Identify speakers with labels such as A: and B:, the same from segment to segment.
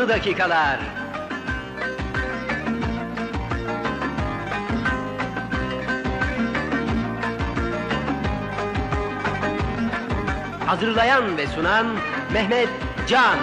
A: Canlı dakikalar. Hazırlayan ve sunan Mehmet Can.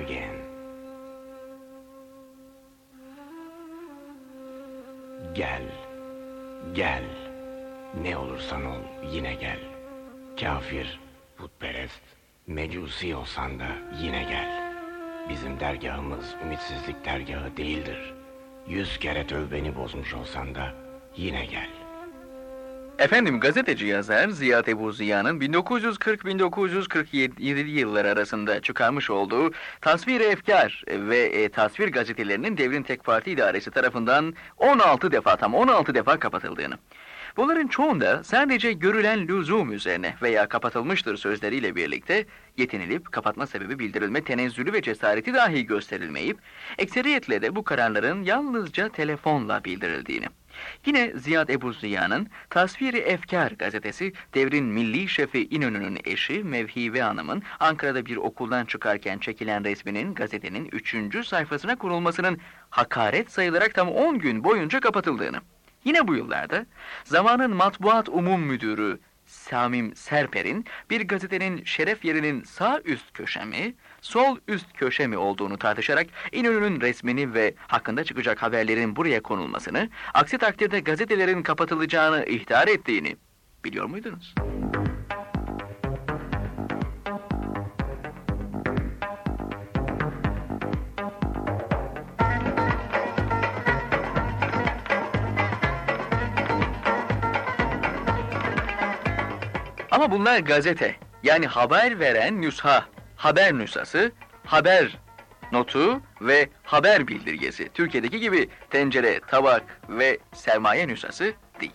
B: Again. Gel. Gel. Ne olursan ol yine gel. Kafir, putperest, mecusi olsan da yine gel. Bizim dergahımız ümitsizlik dergahı değildir. Yüz kere tövbeni bozmuş olsan da yine gel.
C: Efendim gazeteci yazar Ziya Ebu Ziya'nın 1940-1947 yıllar arasında çıkarmış olduğu Tasvir-i Efkar ve e, Tasvir gazetelerinin Devrin Tek Parti İdaresi tarafından 16 defa tam 16 defa kapatıldığını. Bunların çoğunda sadece görülen lüzum üzerine veya kapatılmıştır sözleriyle birlikte yetinilip kapatma sebebi bildirilme tenezzülü ve cesareti dahi gösterilmeyip ekseriyetle de bu kararların yalnızca telefonla bildirildiğini. Yine Ziyad Ebu Ziya'nın Tasviri Efkar gazetesi devrin milli şefi İnönü'nün eşi Mevhive Hanım'ın Ankara'da bir okuldan çıkarken çekilen resminin gazetenin 3. sayfasına kurulmasının hakaret sayılarak tam 10 gün boyunca kapatıldığını. Yine bu yıllarda zamanın matbuat umum müdürü Samim Serper'in bir gazetenin şeref yerinin sağ üst köşe mi, sol üst köşe mi olduğunu tartışarak İnönü'nün resmini ve hakkında çıkacak haberlerin buraya konulmasını, aksi takdirde gazetelerin kapatılacağını ihtar ettiğini biliyor muydunuz? Ama bunlar gazete. Yani haber veren nüsha, haber nüshası, haber notu ve haber bildirgesi. Türkiye'deki gibi tencere, tabak ve sermaye nüshası değil.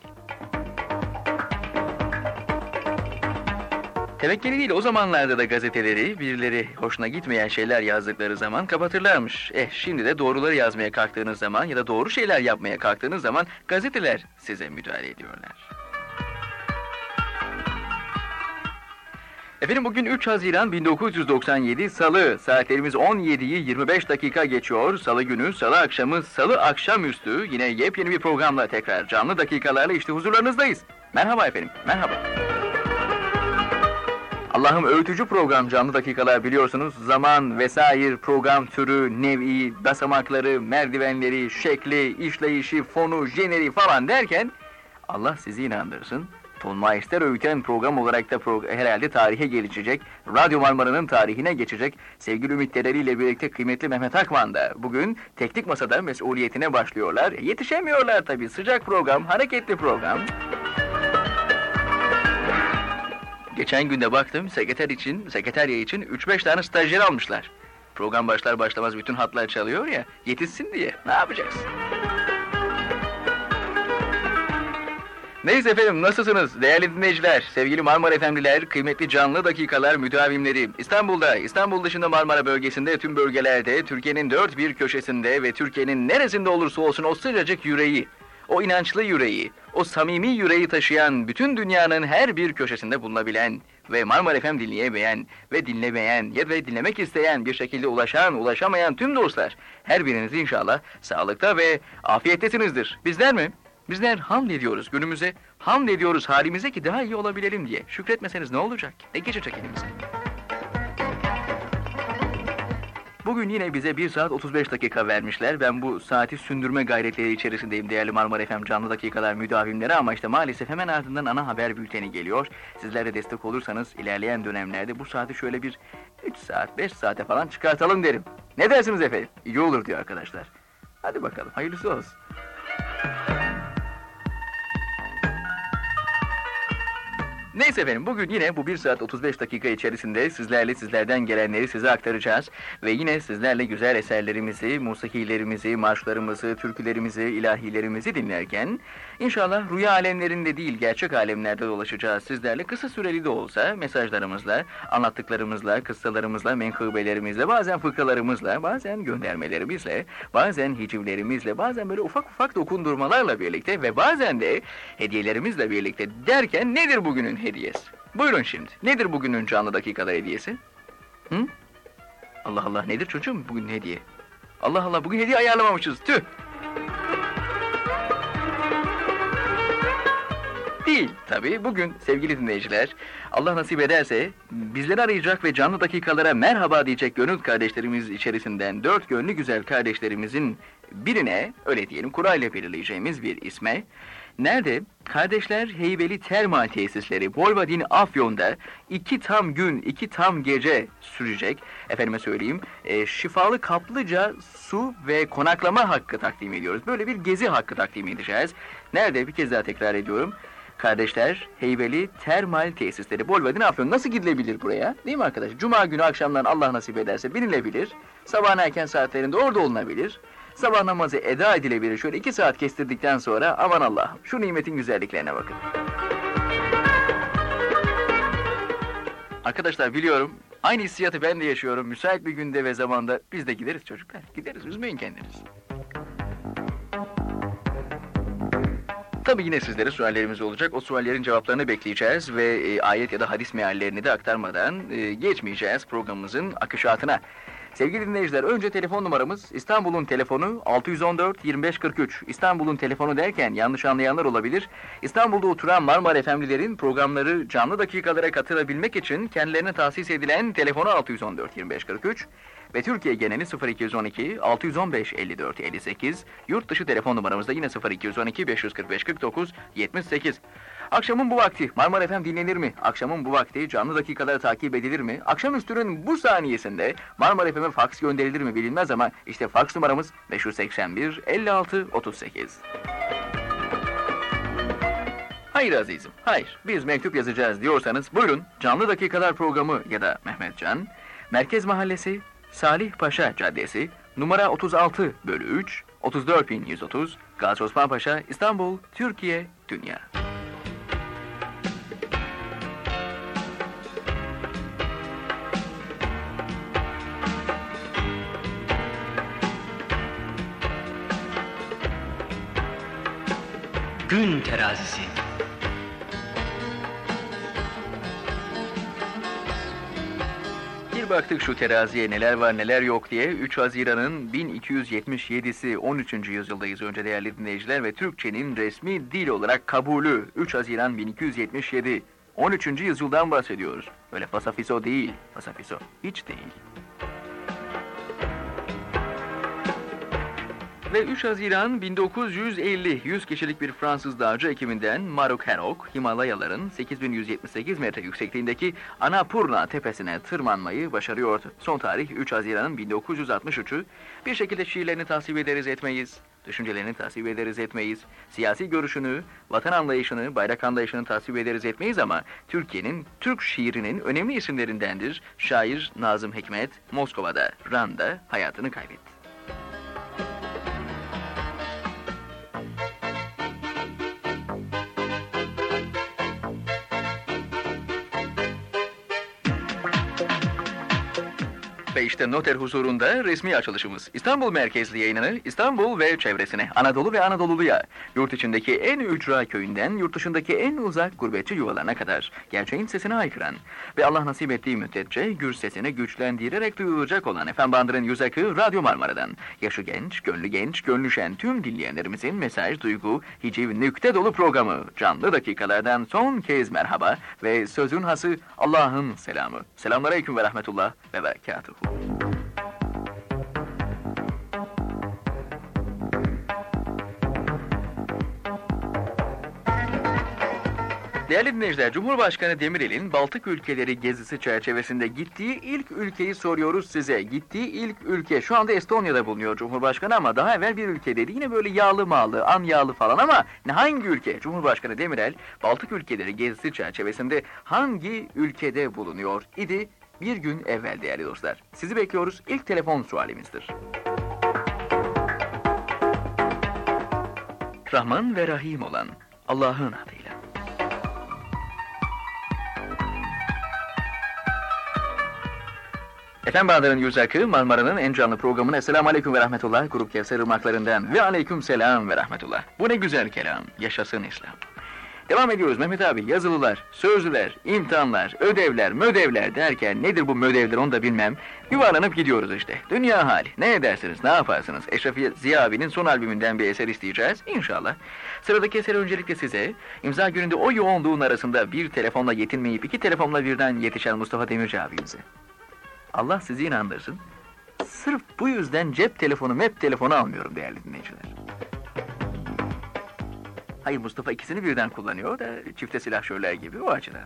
C: Tevekkeli değil o zamanlarda da gazeteleri birileri hoşuna gitmeyen şeyler yazdıkları zaman kapatırlarmış. Eh şimdi de doğruları yazmaya kalktığınız zaman ya da doğru şeyler yapmaya kalktığınız zaman gazeteler size müdahale ediyorlar. Efendim bugün 3 Haziran 1997 Salı saatlerimiz 17'yi 25 dakika geçiyor. Salı günü, Salı akşamı, Salı akşamüstü yine yepyeni bir programla tekrar canlı dakikalarla işte huzurlarınızdayız. Merhaba efendim, merhaba. Allah'ım öğütücü program canlı dakikalar biliyorsunuz. Zaman vesaire program türü, nevi, basamakları, merdivenleri, şekli, işleyişi, fonu, jeneri falan derken Allah sizi inandırsın. Ton Meister öğüten program olarak da pro herhalde tarihe geçecek. Radyo Marmara'nın tarihine geçecek. Sevgili ümitleriyle birlikte kıymetli Mehmet Akman da bugün teknik masada mesuliyetine başlıyorlar. Yetişemiyorlar tabii. Sıcak program, hareketli program. Geçen günde baktım sekreter için, sekreterya için 3-5 tane stajyer almışlar. Program başlar başlamaz bütün hatlar çalıyor ya, yetişsin diye. Ne yapacağız? Neyse efendim nasılsınız değerli dinleyiciler, sevgili Marmara Efendiler, kıymetli canlı dakikalar müdavimleri. İstanbul'da, İstanbul dışında Marmara bölgesinde, tüm bölgelerde, Türkiye'nin dört bir köşesinde ve Türkiye'nin neresinde olursa olsun o sıcacık yüreği, o inançlı yüreği, o samimi yüreği taşıyan, bütün dünyanın her bir köşesinde bulunabilen ve Marmara FM dinleyemeyen ve dinlemeyen ya da dinlemek isteyen bir şekilde ulaşan, ulaşamayan tüm dostlar, her biriniz inşallah sağlıkta ve afiyettesinizdir. Bizler mi? Bizler hamd ediyoruz günümüze, hamd ediyoruz halimize ki daha iyi olabilelim diye. Şükretmeseniz ne olacak? Ne geçecek elimize? Bugün yine bize 1 saat 35 dakika vermişler. Ben bu saati sündürme gayretleri içerisindeyim değerli Marmara FM canlı dakikalar müdavimleri ama işte maalesef hemen ardından ana haber bülteni geliyor. Sizler de destek olursanız ilerleyen dönemlerde bu saati şöyle bir 3 saat 5 saate falan çıkartalım derim. Ne dersiniz efendim? İyi olur diyor arkadaşlar. Hadi bakalım hayırlısı olsun. Neyse efendim bugün yine bu 1 saat 35 dakika içerisinde sizlerle sizlerden gelenleri size aktaracağız. Ve yine sizlerle güzel eserlerimizi, musikilerimizi, marşlarımızı, türkülerimizi, ilahilerimizi dinlerken inşallah rüya alemlerinde değil gerçek alemlerde dolaşacağız sizlerle. Kısa süreli de olsa mesajlarımızla, anlattıklarımızla, kıssalarımızla, menkıbelerimizle, bazen fıkralarımızla, bazen göndermelerimizle, bazen hicivlerimizle, bazen böyle ufak ufak dokundurmalarla birlikte ve bazen de hediyelerimizle birlikte derken nedir bugünün hediyesi? Buyurun şimdi. Nedir bugünün canlı dakikada hediyesi? Hı? Allah Allah nedir çocuğum bugün hediye? Allah Allah bugün hediye ayarlamamışız. Tüh. Değil tabii. Bugün sevgili dinleyiciler, Allah nasip ederse bizleri arayacak ve canlı dakikalara merhaba diyecek gönül kardeşlerimiz içerisinden dört gönlü güzel kardeşlerimizin birine, öyle diyelim kurayla belirleyeceğimiz bir isme, Nerede? Kardeşler Heybeli Termal Tesisleri Bolvadin Afyon'da iki tam gün, iki tam gece sürecek. Efendime söyleyeyim, e, şifalı kaplıca su ve konaklama hakkı takdim ediyoruz. Böyle bir gezi hakkı takdim edeceğiz. Nerede? Bir kez daha tekrar ediyorum. Kardeşler Heybeli Termal Tesisleri Bolvadin Afyon nasıl gidilebilir buraya? Değil mi arkadaş? Cuma günü akşamdan Allah nasip ederse binilebilir. Sabahın erken saatlerinde orada olunabilir. Sabah namazı eda edilebilir. Şöyle iki saat kestirdikten sonra aman Allah'ım şu nimetin güzelliklerine bakın. Arkadaşlar biliyorum aynı hissiyatı ben de yaşıyorum. Müsait bir günde ve zamanda biz de gideriz çocuklar. Gideriz üzmeyin kendinizi. Tabi yine sizlere suallerimiz olacak. O suallerin cevaplarını bekleyeceğiz ve e, ayet ya da hadis meallerini de aktarmadan e, geçmeyeceğiz programımızın akışatına. Sevgili dinleyiciler önce telefon numaramız İstanbul'un telefonu 614 2543. İstanbul'un telefonu derken yanlış anlayanlar olabilir. İstanbul'da oturan Marmara Efemlilerin programları canlı dakikalara katılabilmek için kendilerine tahsis edilen telefonu 614 2543 ve Türkiye geneli 0212 615 54 58. Yurt dışı telefon numaramız da yine 0212 545 49 78. Akşamın bu vakti Marmara FM dinlenir mi? Akşamın bu vakti canlı dakikaları takip edilir mi? Akşamüstünün bu saniyesinde Marmara FM'e faks gönderilir mi bilinmez ama işte faks numaramız 581 56 38. Hayır azizim, hayır. Biz mektup yazacağız diyorsanız buyurun canlı dakikalar programı ya da Mehmetcan, Merkez Mahallesi, Salih Paşa Caddesi, numara 36 bölü 3, 34130, Gazi Osman Paşa, İstanbul, Türkiye, Dünya.
A: Gün terazisi.
C: Bir baktık şu teraziye neler var neler yok diye 3 Haziran'ın 1277'si 13. yüzyıldayız önce değerli dinleyiciler ve Türkçenin resmi dil olarak kabulü 3 Haziran 1277 13. yüzyıldan bahsediyoruz. Öyle fasafiso değil, fasafiso hiç değil. Ve 3 Haziran 1950 100 kişilik bir Fransız dağcı ekibinden Maruk Hanok, Himalayaların 8178 metre yüksekliğindeki Annapurna tepesine tırmanmayı başarıyordu. Son tarih 3 Haziran'ın 1963'ü. Bir şekilde şiirlerini tasvip ederiz etmeyiz, düşüncelerini tasvip ederiz etmeyiz, siyasi görüşünü, vatan anlayışını, bayrak anlayışını tasvip ederiz etmeyiz ama Türkiye'nin, Türk şiirinin önemli isimlerindendir. Şair Nazım Hikmet, Moskova'da, Randa hayatını kaybetti. İşte noter huzurunda resmi açılışımız. İstanbul merkezli yayınını İstanbul ve çevresine, Anadolu ve Anadolu'luya, yurt içindeki en ücra köyünden yurt dışındaki en uzak gurbetçi yuvalarına kadar gerçeğin sesine haykıran ve Allah nasip ettiği müddetçe gür sesini güçlendirerek duyulacak olan Efendim Bandır'ın yüz akı Radyo Marmara'dan. Yaşı genç, gönlü genç, gönlü şen tüm dinleyenlerimizin mesaj, duygu, hiciv, nükte dolu programı. Canlı dakikalardan son kez merhaba ve sözün hası Allah'ın selamı. Selamünaleyküm ve rahmetullah ve berekatuhu. Değerli dinleyiciler, Cumhurbaşkanı Demirel'in Baltık ülkeleri gezisi çerçevesinde gittiği ilk ülkeyi soruyoruz size. Gittiği ilk ülke, şu anda Estonya'da bulunuyor Cumhurbaşkanı ama daha evvel bir ülkedeydi. Yine böyle yağlı mağlı, an yağlı falan ama hangi ülke? Cumhurbaşkanı Demirel, Baltık ülkeleri gezisi çerçevesinde hangi ülkede bulunuyor idi? Bir gün evvel değerli dostlar. Sizi bekliyoruz. İlk telefon sualimizdir. Rahman ve Rahim olan Allah'ın adıyla. Efendim Bahadır'ın Yüz Akı, Marmara'nın en canlı programına Esselamu Aleyküm ve Rahmetullah, Grup Kevser Irmaklarından ve Aleyküm Selam ve Rahmetullah. Bu ne güzel kelam, yaşasın İslam. Devam ediyoruz Mehmet abi, yazılılar, sözlüler, imtihanlar, ödevler, mödevler derken nedir bu mödevler onu da bilmem. Yuvarlanıp gidiyoruz işte. Dünya hali. Ne edersiniz, ne yaparsınız? Eşref Ziya abinin son albümünden bir eser isteyeceğiz inşallah. Sıradaki eser öncelikle size, imza gününde o yoğunluğun arasında bir telefonla yetinmeyip iki telefonla birden yetişen Mustafa Demirci abimize. Allah sizi inandırsın. Sırf bu yüzden cep telefonu, mep telefonu almıyorum değerli dinleyiciler. Hayır Mustafa ikisini birden kullanıyor da çifte silahşörler gibi o açıdan.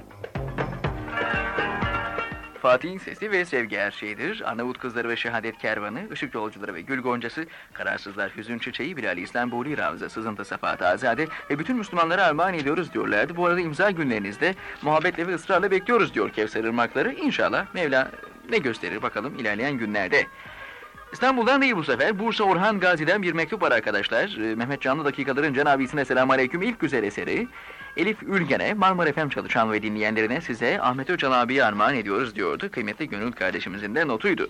C: Fatih'in sesi ve sevgi her şeydir. Arnavut kızları ve şehadet kervanı, ışık yolcuları ve gül goncası, kararsızlar hüzün çiçeği, Bilal İslam Buri Ravza, Sızıntı Safahat Azade ve bütün Müslümanlara armağan ediyoruz diyorlardı. Bu arada imza günlerinizde muhabbetle ve ısrarla bekliyoruz diyor Kevser Irmakları. İnşallah Mevla ne gösterir bakalım ilerleyen günlerde. İstanbul'dan değil bu sefer. Bursa Orhan Gazi'den bir mektup var arkadaşlar. Ee, Mehmet Canlı dakikaların cenabisine selamun aleyküm. İlk güzel eseri. Elif Ülgen'e, Marmara FM çalışan ve dinleyenlerine size Ahmet Öcal abiye armağan ediyoruz diyordu. Kıymetli Gönül kardeşimizin de notuydu.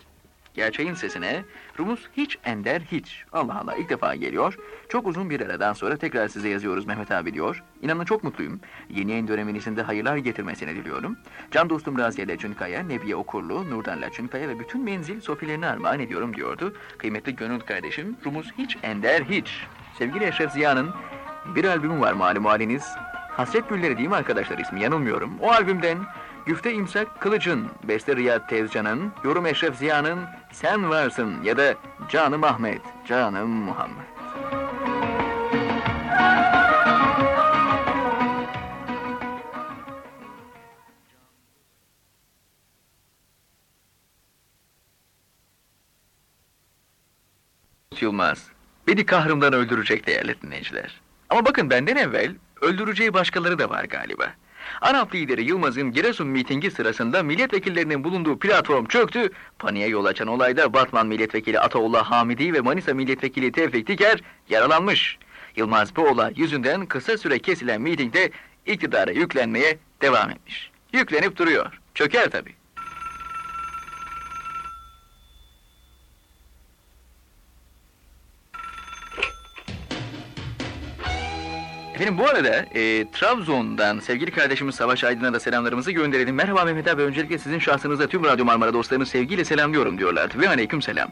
C: Gerçeğin sesine Rumuz hiç ender hiç. Allah Allah ilk defa geliyor. Çok uzun bir aradan sonra tekrar size yazıyoruz Mehmet abi diyor. İnanın çok mutluyum. Yeni yayın döneminizin de hayırlar getirmesini diliyorum. Can dostum Raziye Laçınkaya, Nebiye Okurlu, Nurdan Laçınkaya ve bütün menzil sofilerini armağan ediyorum diyordu. Kıymetli Gönül kardeşim Rumuz hiç ender hiç. Sevgili Eşref Ziya'nın bir albümü var malum haliniz. Hasret Gülleri değil mi arkadaşlar ismi yanılmıyorum. O albümden Güfte İmsak Kılıç'ın, Beste Riyad Tezcan'ın, Yorum Eşref Ziya'nın Sen Varsın ya da Canım Ahmet, Canım Muhammed. Yılmaz, beni kahrımdan öldürecek değerli dinleyiciler. Ama bakın benden evvel öldüreceği başkaları da var galiba. ANAP lideri Yılmaz'ın Giresun mitingi sırasında milletvekillerinin bulunduğu platform çöktü. Paniğe yol açan olayda Batman milletvekili Ataullah Hamidi ve Manisa milletvekili Tevfik Diker yaralanmış. Yılmaz bu olay yüzünden kısa süre kesilen mitingde iktidara yüklenmeye devam etmiş. Yüklenip duruyor. Çöker tabii. Efendim bu arada e, Trabzon'dan sevgili kardeşimiz Savaş Aydın'a da selamlarımızı gönderelim. Merhaba Mehmet abi, öncelikle sizin şahsınızda tüm Radyo Marmara dostlarını sevgiyle selamlıyorum diyorlardı. Ve aleyküm selam.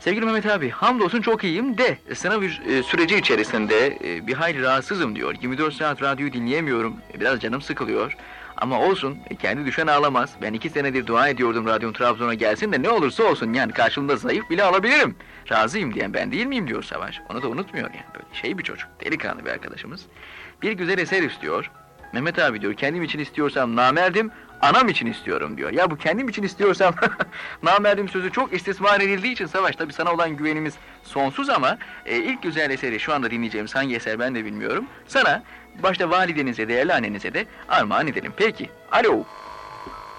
C: Sevgili Mehmet abi, hamdolsun çok iyiyim de sınav e, süreci içerisinde e, bir hayli rahatsızım diyor. 24 saat radyoyu dinleyemiyorum, e, biraz canım sıkılıyor. Ama olsun, kendi düşen ağlamaz. Ben iki senedir dua ediyordum radyom Trabzon'a gelsin de ne olursa olsun yani karşımda zayıf bile alabilirim. Razıyım diyen ben değil miyim diyor Savaş. Onu da unutmuyor yani böyle şey bir çocuk, delikanlı bir arkadaşımız. Bir güzel eser istiyor. Mehmet abi diyor kendim için istiyorsam namerdim, anam için istiyorum diyor. Ya bu kendim için istiyorsam namerdim sözü çok istismar edildiği için Savaş tabii sana olan güvenimiz sonsuz ama e, ilk güzel eseri şu anda dinleyeceğimiz hangi eser ben de bilmiyorum. Sana başta validenize, değerli annenize de armağan edelim. Peki. Alo.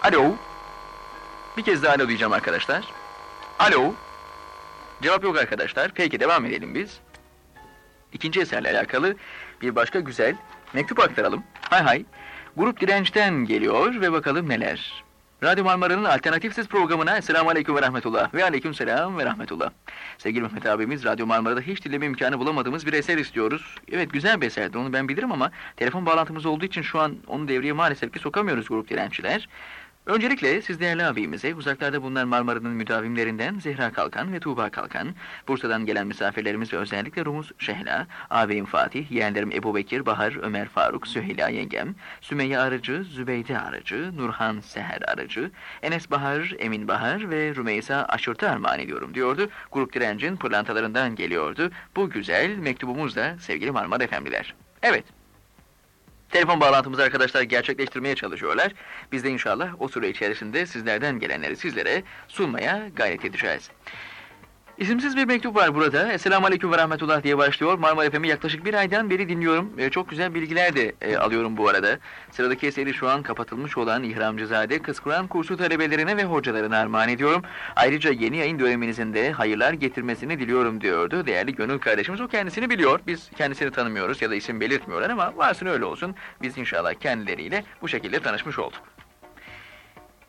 C: Alo. Bir kez daha alo diyeceğim arkadaşlar. Alo. Cevap yok arkadaşlar. Peki devam edelim biz. İkinci eserle alakalı bir başka güzel mektup aktaralım. Hay hay. Grup dirençten geliyor ve bakalım neler. Radyo Marmara'nın alternatifsiz programına Selamun Aleyküm ve Rahmetullah ve Aleyküm Selam ve Rahmetullah. Sevgili Mehmet abimiz Radyo Marmara'da hiç dinleme imkanı bulamadığımız bir eser istiyoruz. Evet güzel bir eserdi onu ben bilirim ama telefon bağlantımız olduğu için şu an onu devreye maalesef ki sokamıyoruz grup direnççiler. Öncelikle siz değerli abimize uzaklarda bulunan Marmara'nın müdavimlerinden Zehra Kalkan ve Tuğba Kalkan, Bursa'dan gelen misafirlerimiz ve özellikle Rumuz Şehla, ağabeyim Fatih, yeğenlerim Ebu Bekir, Bahar, Ömer Faruk, Süheyla yengem, Sümeyye Arıcı, Zübeyde Arıcı, Nurhan Seher Arıcı, Enes Bahar, Emin Bahar ve Rümeysa Aşırt'a armağan ediyorum diyordu. Grup direncin pırlantalarından geliyordu. Bu güzel mektubumuz da sevgili Marmara efendiler. Evet. Telefon bağlantımızı arkadaşlar gerçekleştirmeye çalışıyorlar. Biz de inşallah o süre içerisinde sizlerden gelenleri sizlere sunmaya gayret edeceğiz. İsimsiz bir mektup var burada. Esselamu Aleyküm ve Rahmetullah diye başlıyor. Marmara FM'i yaklaşık bir aydan beri dinliyorum. E, çok güzel bilgiler de e, alıyorum bu arada. Sıradaki eseri şu an kapatılmış olan İhramcızade Kız Kur'an kursu talebelerine ve hocalarına armağan ediyorum. Ayrıca yeni yayın döneminizin de hayırlar getirmesini diliyorum diyordu. Değerli gönül kardeşimiz o kendisini biliyor. Biz kendisini tanımıyoruz ya da isim belirtmiyorlar ama varsın öyle olsun. Biz inşallah kendileriyle bu şekilde tanışmış olduk.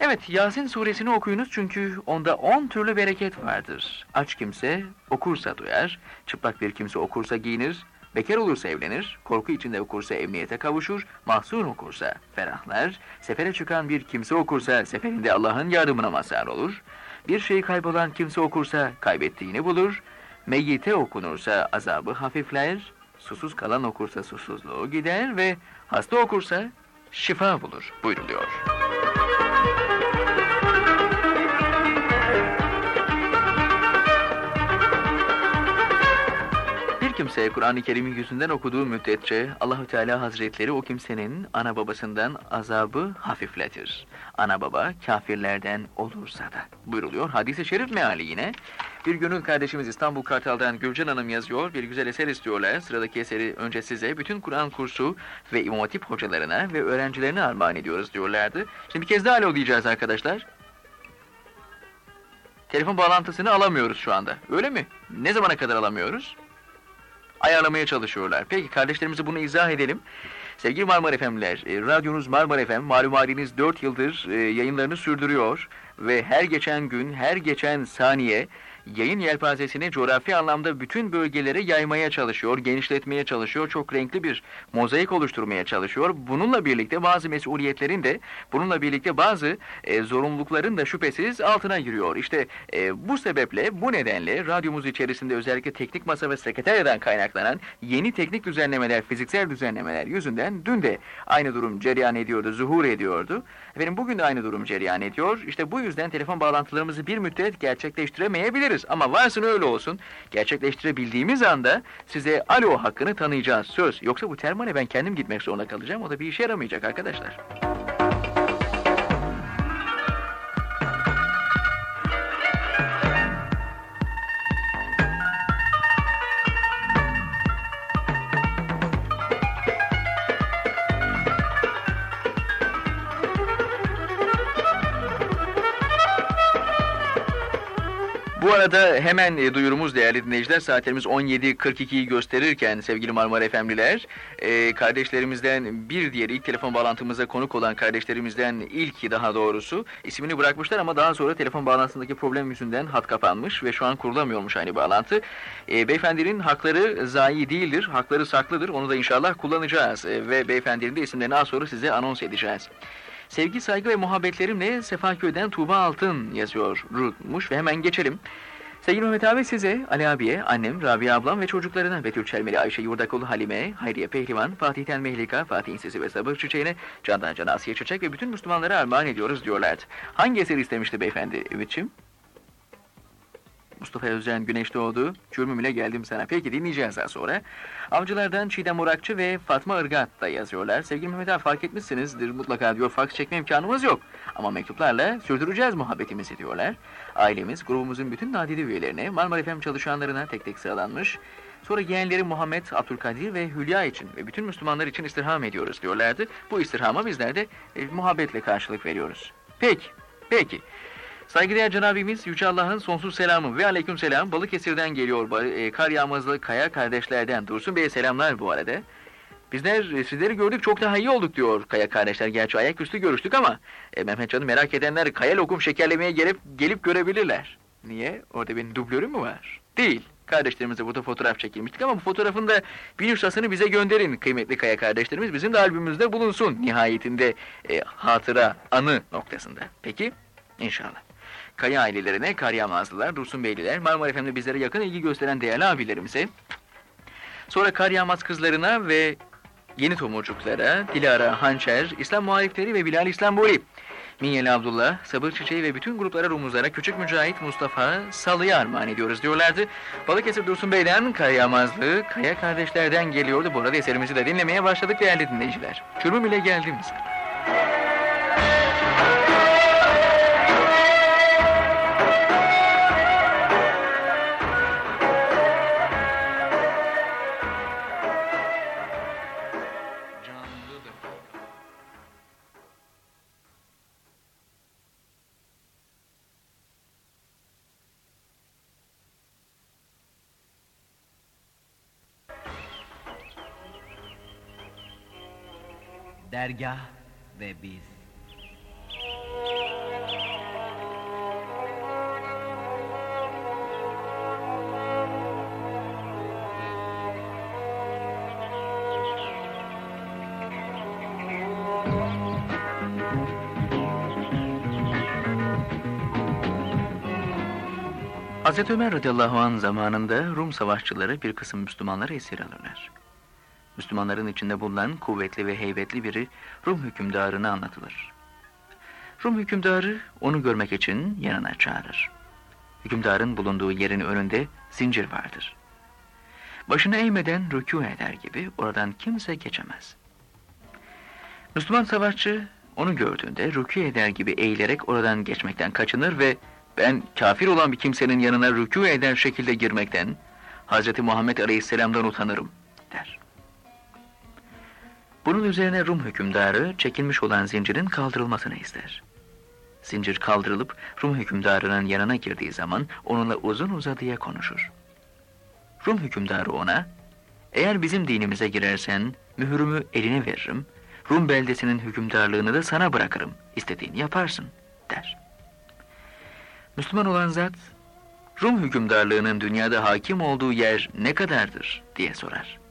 C: Evet, Yasin suresini okuyunuz çünkü onda on türlü bereket vardır. Aç kimse okursa duyar, çıplak bir kimse okursa giyinir, bekar olursa evlenir, korku içinde okursa emniyete kavuşur, mahzun okursa ferahlar, sefere çıkan bir kimse okursa seferinde Allah'ın yardımına mazhar olur, bir şey kaybolan kimse okursa kaybettiğini bulur, meyyite okunursa azabı hafifler, susuz kalan okursa susuzluğu gider ve hasta okursa şifa bulur buyruluyor. Bir kimse Kur'an-ı Kerim'in yüzünden okuduğu müddetçe Allahü Teala Hazretleri o kimsenin ana babasından azabı hafifletir. Ana baba kafirlerden olursa da buyruluyor. Hadis-i şerif meali yine. Bir gönül kardeşimiz İstanbul Kartal'dan Gülcan Hanım yazıyor. Bir güzel eser istiyorlar. Sıradaki eseri önce size, bütün Kur'an kursu ve İmam Hatip hocalarına ve öğrencilerine armağan ediyoruz diyorlardı. Şimdi bir kez daha alo diyeceğiz arkadaşlar. Telefon bağlantısını alamıyoruz şu anda. Öyle mi? Ne zamana kadar alamıyoruz? Ayarlamaya çalışıyorlar. Peki kardeşlerimize bunu izah edelim. Sevgili Marmara FM'ler, e, radyonuz Marmara FM, malum haliniz 4 yıldır e, yayınlarını sürdürüyor ve her geçen gün, her geçen saniye yayın yelpazesini coğrafi anlamda bütün bölgelere yaymaya çalışıyor, genişletmeye çalışıyor, çok renkli bir mozaik oluşturmaya çalışıyor. Bununla birlikte bazı mesuliyetlerin de, bununla birlikte bazı e, zorunlulukların da şüphesiz altına giriyor. İşte e, bu sebeple, bu nedenle radyomuz içerisinde özellikle teknik masa ve sekreteryadan kaynaklanan yeni teknik düzenlemeler, fiziksel düzenlemeler yüzünden dün de aynı durum cereyan ediyordu, zuhur ediyordu. Efendim bugün de aynı durum cereyan ediyor. İşte bu yüzden telefon bağlantılarımızı bir müddet gerçekleştiremeyebiliriz. Ama varsın öyle olsun. Gerçekleştirebildiğimiz anda size alo hakkını tanıyacağız. Söz. Yoksa bu termale ben kendim gitmek zorunda kalacağım. O da bir işe yaramayacak arkadaşlar. Arada hemen e, duyurumuz değerli dinleyiciler saatlerimiz 17.42'yi gösterirken sevgili Marmara Efemliler e, kardeşlerimizden bir diğeri ilk telefon bağlantımıza konuk olan kardeşlerimizden ilki daha doğrusu ismini bırakmışlar ama daha sonra telefon bağlantısındaki problem yüzünden hat kapanmış ve şu an kurulamıyormuş aynı bağlantı. E, beyefendinin hakları zayi değildir, hakları saklıdır onu da inşallah kullanacağız e, ve beyefendinin de isimlerini az sonra size anons edeceğiz. Sevgi, saygı ve muhabbetlerimle Sefaköy'den Tuğba Altın yazıyor Rutmuş ve hemen geçelim. Sevgili Mehmet abi size, Ali abiye, annem, Rabia ablam ve çocuklarına Betül Çelmeli, Ayşe Yurdakul, Halime, Hayriye Pehlivan, Fatih'ten Mehlika, Fatih'in sesi ve sabır çiçeğine, Candan Can Asiye Çiçek ve bütün Müslümanlara armağan ediyoruz diyorlardı. Hangi eseri istemişti beyefendi Ümit'ciğim? Mustafa Özcan Güneş doğdu. Cürmüm ile geldim sana. Peki dinleyeceğiz daha sonra. Avcılardan Çiğdem Murakçı ve Fatma Irgat da yazıyorlar. Sevgili Mehmet abi fark etmişsinizdir mutlaka diyor. Fax çekme imkanımız yok. Ama mektuplarla sürdüreceğiz muhabbetimizi diyorlar. Ailemiz grubumuzun bütün nadide üyelerine, Marmara FM çalışanlarına tek tek sıralanmış. Sonra yeğenleri Muhammed, Abdülkadir ve Hülya için ve bütün Müslümanlar için istirham ediyoruz diyorlardı. Bu istirhama bizler de e, muhabbetle karşılık veriyoruz. Peki, peki. Saygıdeğer Cenabimiz Yüce Allah'ın sonsuz selamı ve aleyküm selam Balıkesir'den geliyor e, kar yağmazlı Kaya kardeşlerden. Dursun Bey'e selamlar bu arada. Bizler e, sizleri gördük çok daha iyi olduk diyor Kaya kardeşler. Gerçi ayaküstü görüştük ama e, Mehmet Can'ı merak edenler Kaya lokum şekerlemeye gelip gelip görebilirler. Niye? Orada benim dublörüm mü var? Değil. Kardeşlerimizle burada fotoğraf çekilmiştik ama bu fotoğrafın da bir nüshasını bize gönderin kıymetli Kaya kardeşlerimiz. Bizim de albümümüzde bulunsun nihayetinde e, hatıra, anı noktasında. Peki? İnşallah. Kaya ailelerine, Kar Yağmazlılar, Dursun Beyliler, Marmara FM'de bizlere yakın ilgi gösteren değerli abilerimize, sonra Kar Yağmaz kızlarına ve yeni tomurcuklara, Dilara Hançer, İslam muhalifleri ve Bilal İslamboli, Minyeli Abdullah, Sabır Çiçeği ve bütün gruplara rumuzlara Küçük Mücahit Mustafa Salı'ya armağan ediyoruz diyorlardı. Balıkesir Dursun Bey'den Kaya Yamazlı, Kaya kardeşlerden geliyordu. Bu arada eserimizi de dinlemeye başladık değerli dinleyiciler. Şurum ile geldim sana.
A: Dergah ve biz.
C: Hazreti Ömer radıyallahu anh zamanında Rum savaşçıları bir kısım Müslümanları esir alırlar. Müslümanların içinde bulunan kuvvetli ve heybetli biri Rum hükümdarına anlatılır. Rum hükümdarı onu görmek için yanına çağırır. Hükümdarın bulunduğu yerin önünde zincir vardır. Başını eğmeden rükû eder gibi oradan kimse geçemez. Müslüman savaşçı onu gördüğünde rükû eder gibi eğilerek oradan geçmekten kaçınır ve ben kafir olan bir kimsenin yanına rükû eder şekilde girmekten Hz. Muhammed Aleyhisselam'dan utanırım der. Bunun üzerine Rum hükümdarı çekilmiş olan zincirin kaldırılmasını ister. Zincir kaldırılıp Rum hükümdarının yanına girdiği zaman onunla uzun uzadıya konuşur. Rum hükümdarı ona, eğer bizim dinimize girersen mühürümü eline veririm, Rum beldesinin hükümdarlığını da sana bırakırım, istediğini yaparsın, der. Müslüman olan zat, Rum hükümdarlığının dünyada hakim olduğu yer ne kadardır diye sorar.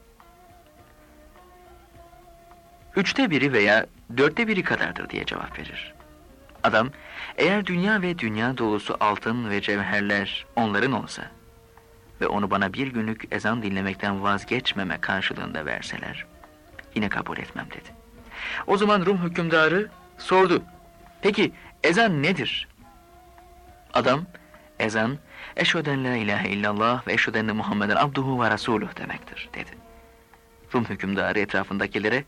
C: Üçte biri veya dörtte biri kadardır diye cevap verir. Adam, eğer dünya ve dünya dolusu altın ve cevherler onların olsa ve onu bana bir günlük ezan dinlemekten vazgeçmeme karşılığında verseler, yine kabul etmem dedi. O zaman Rum hükümdarı sordu, peki ezan nedir? Adam, ezan, eşheden la ilahe illallah ve eşheden Muhammeden abduhu ve rasuluh demektir, dedi. Rum hükümdarı etrafındakilere,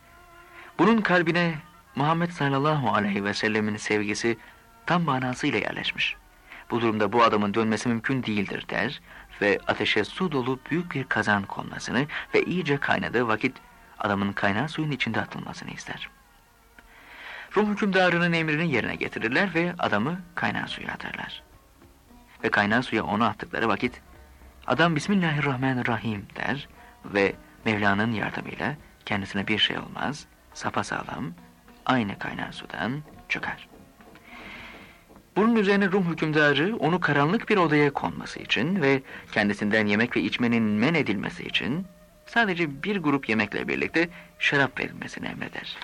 C: bunun kalbine Muhammed sallallahu aleyhi ve sellemin sevgisi tam manasıyla yerleşmiş. Bu durumda bu adamın dönmesi mümkün değildir der ve ateşe su dolu büyük bir kazan konmasını ve iyice kaynadığı vakit adamın kaynar suyun içinde atılmasını ister. Rum hükümdarının emrini yerine getirirler ve adamı kaynar suya atarlar. Ve kaynar suya onu attıkları vakit adam Bismillahirrahmanirrahim der ve Mevla'nın yardımıyla kendisine bir şey olmaz, sapasağlam, aynı kaynar sudan çıkar. Bunun üzerine Rum hükümdarı onu karanlık bir odaya konması için ve kendisinden yemek ve içmenin men edilmesi için sadece bir grup yemekle birlikte şarap verilmesini emreder.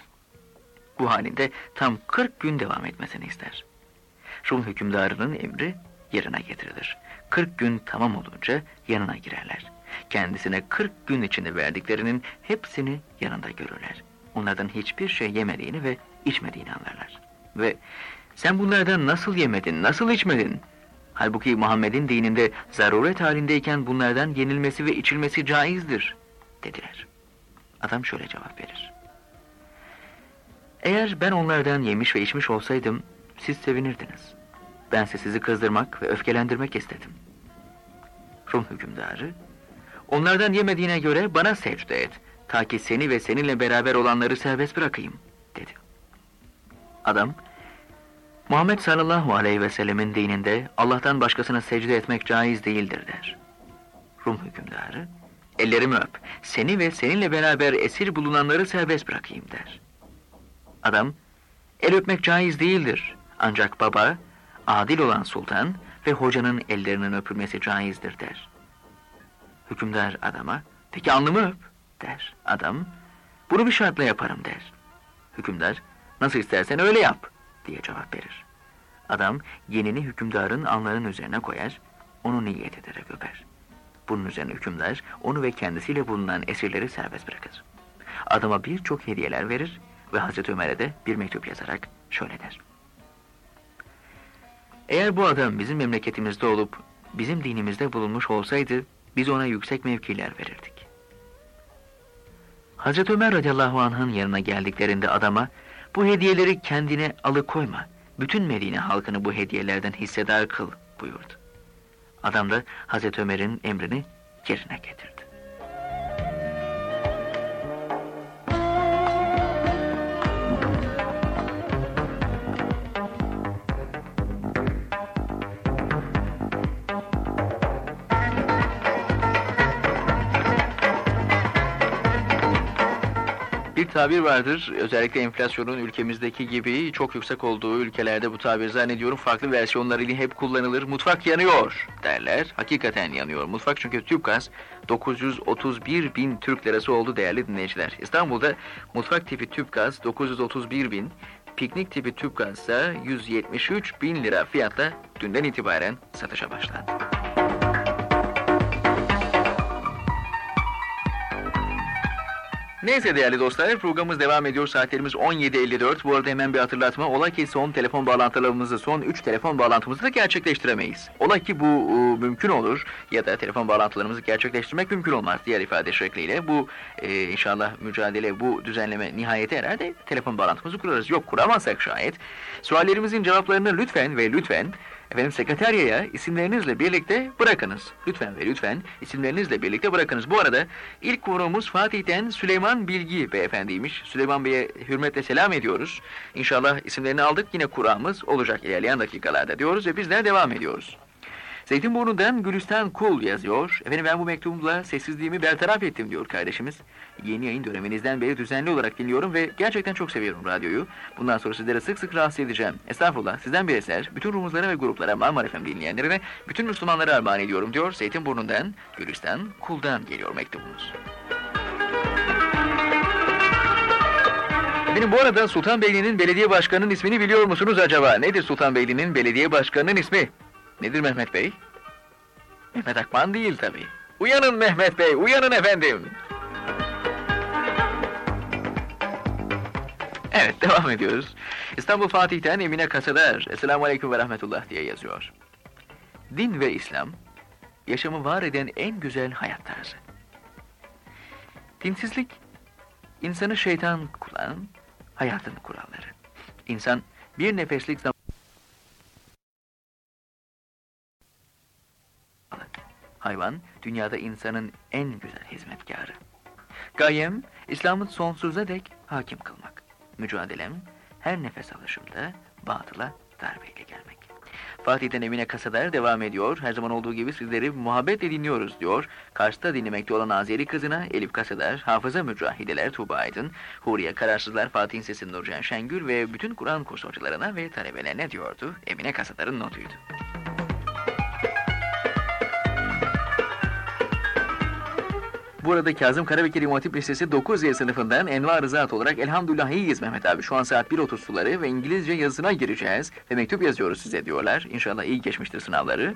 C: Bu halinde tam 40 gün devam etmesini ister. Rum hükümdarının emri yerine getirilir. 40 gün tamam olunca yanına girerler. Kendisine 40 gün içinde verdiklerinin hepsini yanında görürler. Onlardan hiçbir şey yemediğini ve içmediğini anlarlar. Ve sen bunlardan nasıl yemedin, nasıl içmedin? Halbuki Muhammed'in dininde zaruret halindeyken bunlardan yenilmesi ve içilmesi caizdir, dediler. Adam şöyle cevap verir. Eğer ben onlardan yemiş ve içmiş olsaydım, siz sevinirdiniz. Bense sizi kızdırmak ve öfkelendirmek istedim. Rum hükümdarı, onlardan yemediğine göre bana secde et, ta ki seni ve seninle beraber olanları serbest bırakayım, dedi. Adam, Muhammed sallallahu aleyhi ve sellemin dininde Allah'tan başkasına secde etmek caiz değildir der. Rum hükümdarı, ellerimi öp, seni ve seninle beraber esir bulunanları serbest bırakayım der. Adam, el öpmek caiz değildir. Ancak baba, adil olan sultan ve hocanın ellerinin öpülmesi caizdir der. Hükümdar adama, peki alnımı öp der. Adam, bunu bir şartla yaparım der. Hükümdar, nasıl istersen öyle yap diye cevap verir. Adam yenini hükümdarın alnının üzerine koyar, onu niyet ederek öper. Bunun üzerine hükümdar onu ve kendisiyle bulunan esirleri serbest bırakır. Adama birçok hediyeler verir ve Hazreti Ömer'e de bir mektup yazarak şöyle der. Eğer bu adam bizim memleketimizde olup bizim dinimizde bulunmuş olsaydı biz ona yüksek mevkiler verirdik. Hazreti Ömer radıyallahu anh'ın yanına geldiklerinde adama bu hediyeleri kendine alıkoyma. Bütün Medine halkını bu hediyelerden hissedar kıl buyurdu. Adam da Hazreti Ömer'in emrini yerine getirdi. Tabir vardır. Özellikle enflasyonun ülkemizdeki gibi çok yüksek olduğu ülkelerde bu tabir zannediyorum farklı versiyonlarıyla hep kullanılır. Mutfak yanıyor derler. Hakikaten yanıyor. Mutfak çünkü tüp gaz 931 bin Türk lirası oldu değerli dinleyiciler. İstanbul'da mutfak tipi tüp gaz 931 bin, piknik tipi tüp gaz ise 173 bin lira fiyatla dünden itibaren satışa başlandı. Neyse değerli dostlar programımız devam ediyor. Saatlerimiz 17.54. Bu arada hemen bir hatırlatma. Ola ki son telefon bağlantılarımızı, son 3 telefon bağlantımızı da gerçekleştiremeyiz. Ola ki bu e, mümkün olur ya da telefon bağlantılarımızı gerçekleştirmek mümkün olmaz diğer ifade şekliyle. Bu e, inşallah mücadele, bu düzenleme nihayete herhalde telefon bağlantımızı kurarız. Yok kuramazsak şayet. Suallerimizin cevaplarını lütfen ve lütfen Efendim sekreteryaya isimlerinizle birlikte bırakınız. Lütfen ve lütfen isimlerinizle birlikte bırakınız. Bu arada ilk konuğumuz Fatih'ten Süleyman Bilgi beyefendiymiş. Süleyman Bey'e hürmetle selam ediyoruz. İnşallah isimlerini aldık yine kuramız olacak ilerleyen dakikalarda diyoruz ve bizler devam ediyoruz. Zeytinburnu'ndan Gülistan Kul yazıyor. Efendim ben bu mektubumla sessizliğimi bertaraf ettim diyor kardeşimiz. Yeni yayın döneminizden beri düzenli olarak dinliyorum ve gerçekten çok seviyorum radyoyu. Bundan sonra sizlere sık sık rahatsız edeceğim. Estağfurullah sizden bir eser. Bütün rumuzlara ve gruplara Marmara FM dinleyenlerine bütün Müslümanlara armağan ediyorum diyor. Zeytinburnu'ndan Gülistan Kul'dan geliyor mektubumuz. Efendim bu arada Sultanbeyli'nin belediye başkanının ismini biliyor musunuz acaba? Nedir Sultanbeyli'nin belediye başkanının ismi? Nedir Mehmet Bey? Mehmet Akman değil tabii. Uyanın Mehmet Bey, uyanın efendim. Evet, devam ediyoruz. İstanbul Fatih'ten Emine Kasadar, Esselamu Aleyküm ve Rahmetullah diye yazıyor. Din ve İslam, yaşamı var eden en güzel hayat tarzı. Dinsizlik, insanı şeytan kullanan hayatın kuralları. İnsan bir nefeslik zaman Hayvan, dünyada insanın en güzel hizmetkarı. Gayem, İslam'ı sonsuza dek hakim kılmak. Mücadelem, her nefes alışımda batıla darbeyle gelmek. Fatih'ten Emine Kasadar devam ediyor. Her zaman olduğu gibi sizleri muhabbetle dinliyoruz diyor. Kars'ta dinlemekte olan Azeri kızına Elif Kasadar, Hafıza Mücahideler Tuğba Aydın, Huriye Kararsızlar Fatih'in Sesi Nurcan Şengül ve bütün Kur'an kursu hocalarına ve talebelerine diyordu. Emine Kasadar'ın notuydu. Bu arada Kazım Karabekir İmam Hatip Lisesi 9 Y sınıfından Envar Rızat olarak elhamdülillah iyiyiz Mehmet abi. Şu an saat 1.30 suları ve İngilizce yazısına gireceğiz ve mektup yazıyoruz size diyorlar. İnşallah iyi geçmiştir sınavları.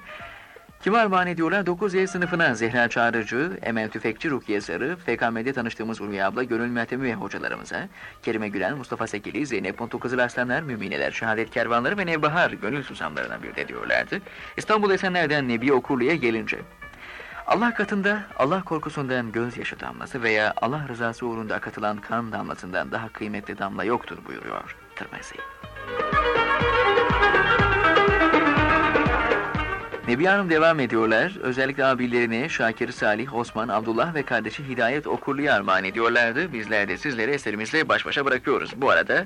C: Kime armağan ediyorlar? 9 Y sınıfına Zehra Çağrıcı, Emel Tüfekçi, Rukiye Sarı, FKM'de tanıştığımız Ulviye abla, Gönül Meltemi ve hocalarımıza, Kerime Gülen, Mustafa Sekeli, Zeynep Pontu Kızıl Aslanlar, Mümineler, Şehadet Kervanları ve Nevbahar Gönül Susamlarına bir de diyorlardı. İstanbul Esenler'den Nebi Okurlu'ya gelince, Allah katında Allah korkusundan gözyaşı damlası veya Allah rızası uğrunda akatılan kan damlasından daha kıymetli damla yoktur buyuruyor Tirmizi. Nebi Hanım devam ediyorlar. Özellikle abilerini Şakir, Salih, Osman, Abdullah ve kardeşi Hidayet Okurlu'ya armağan ediyorlardı. Bizler de sizleri eserimizle baş başa bırakıyoruz. Bu arada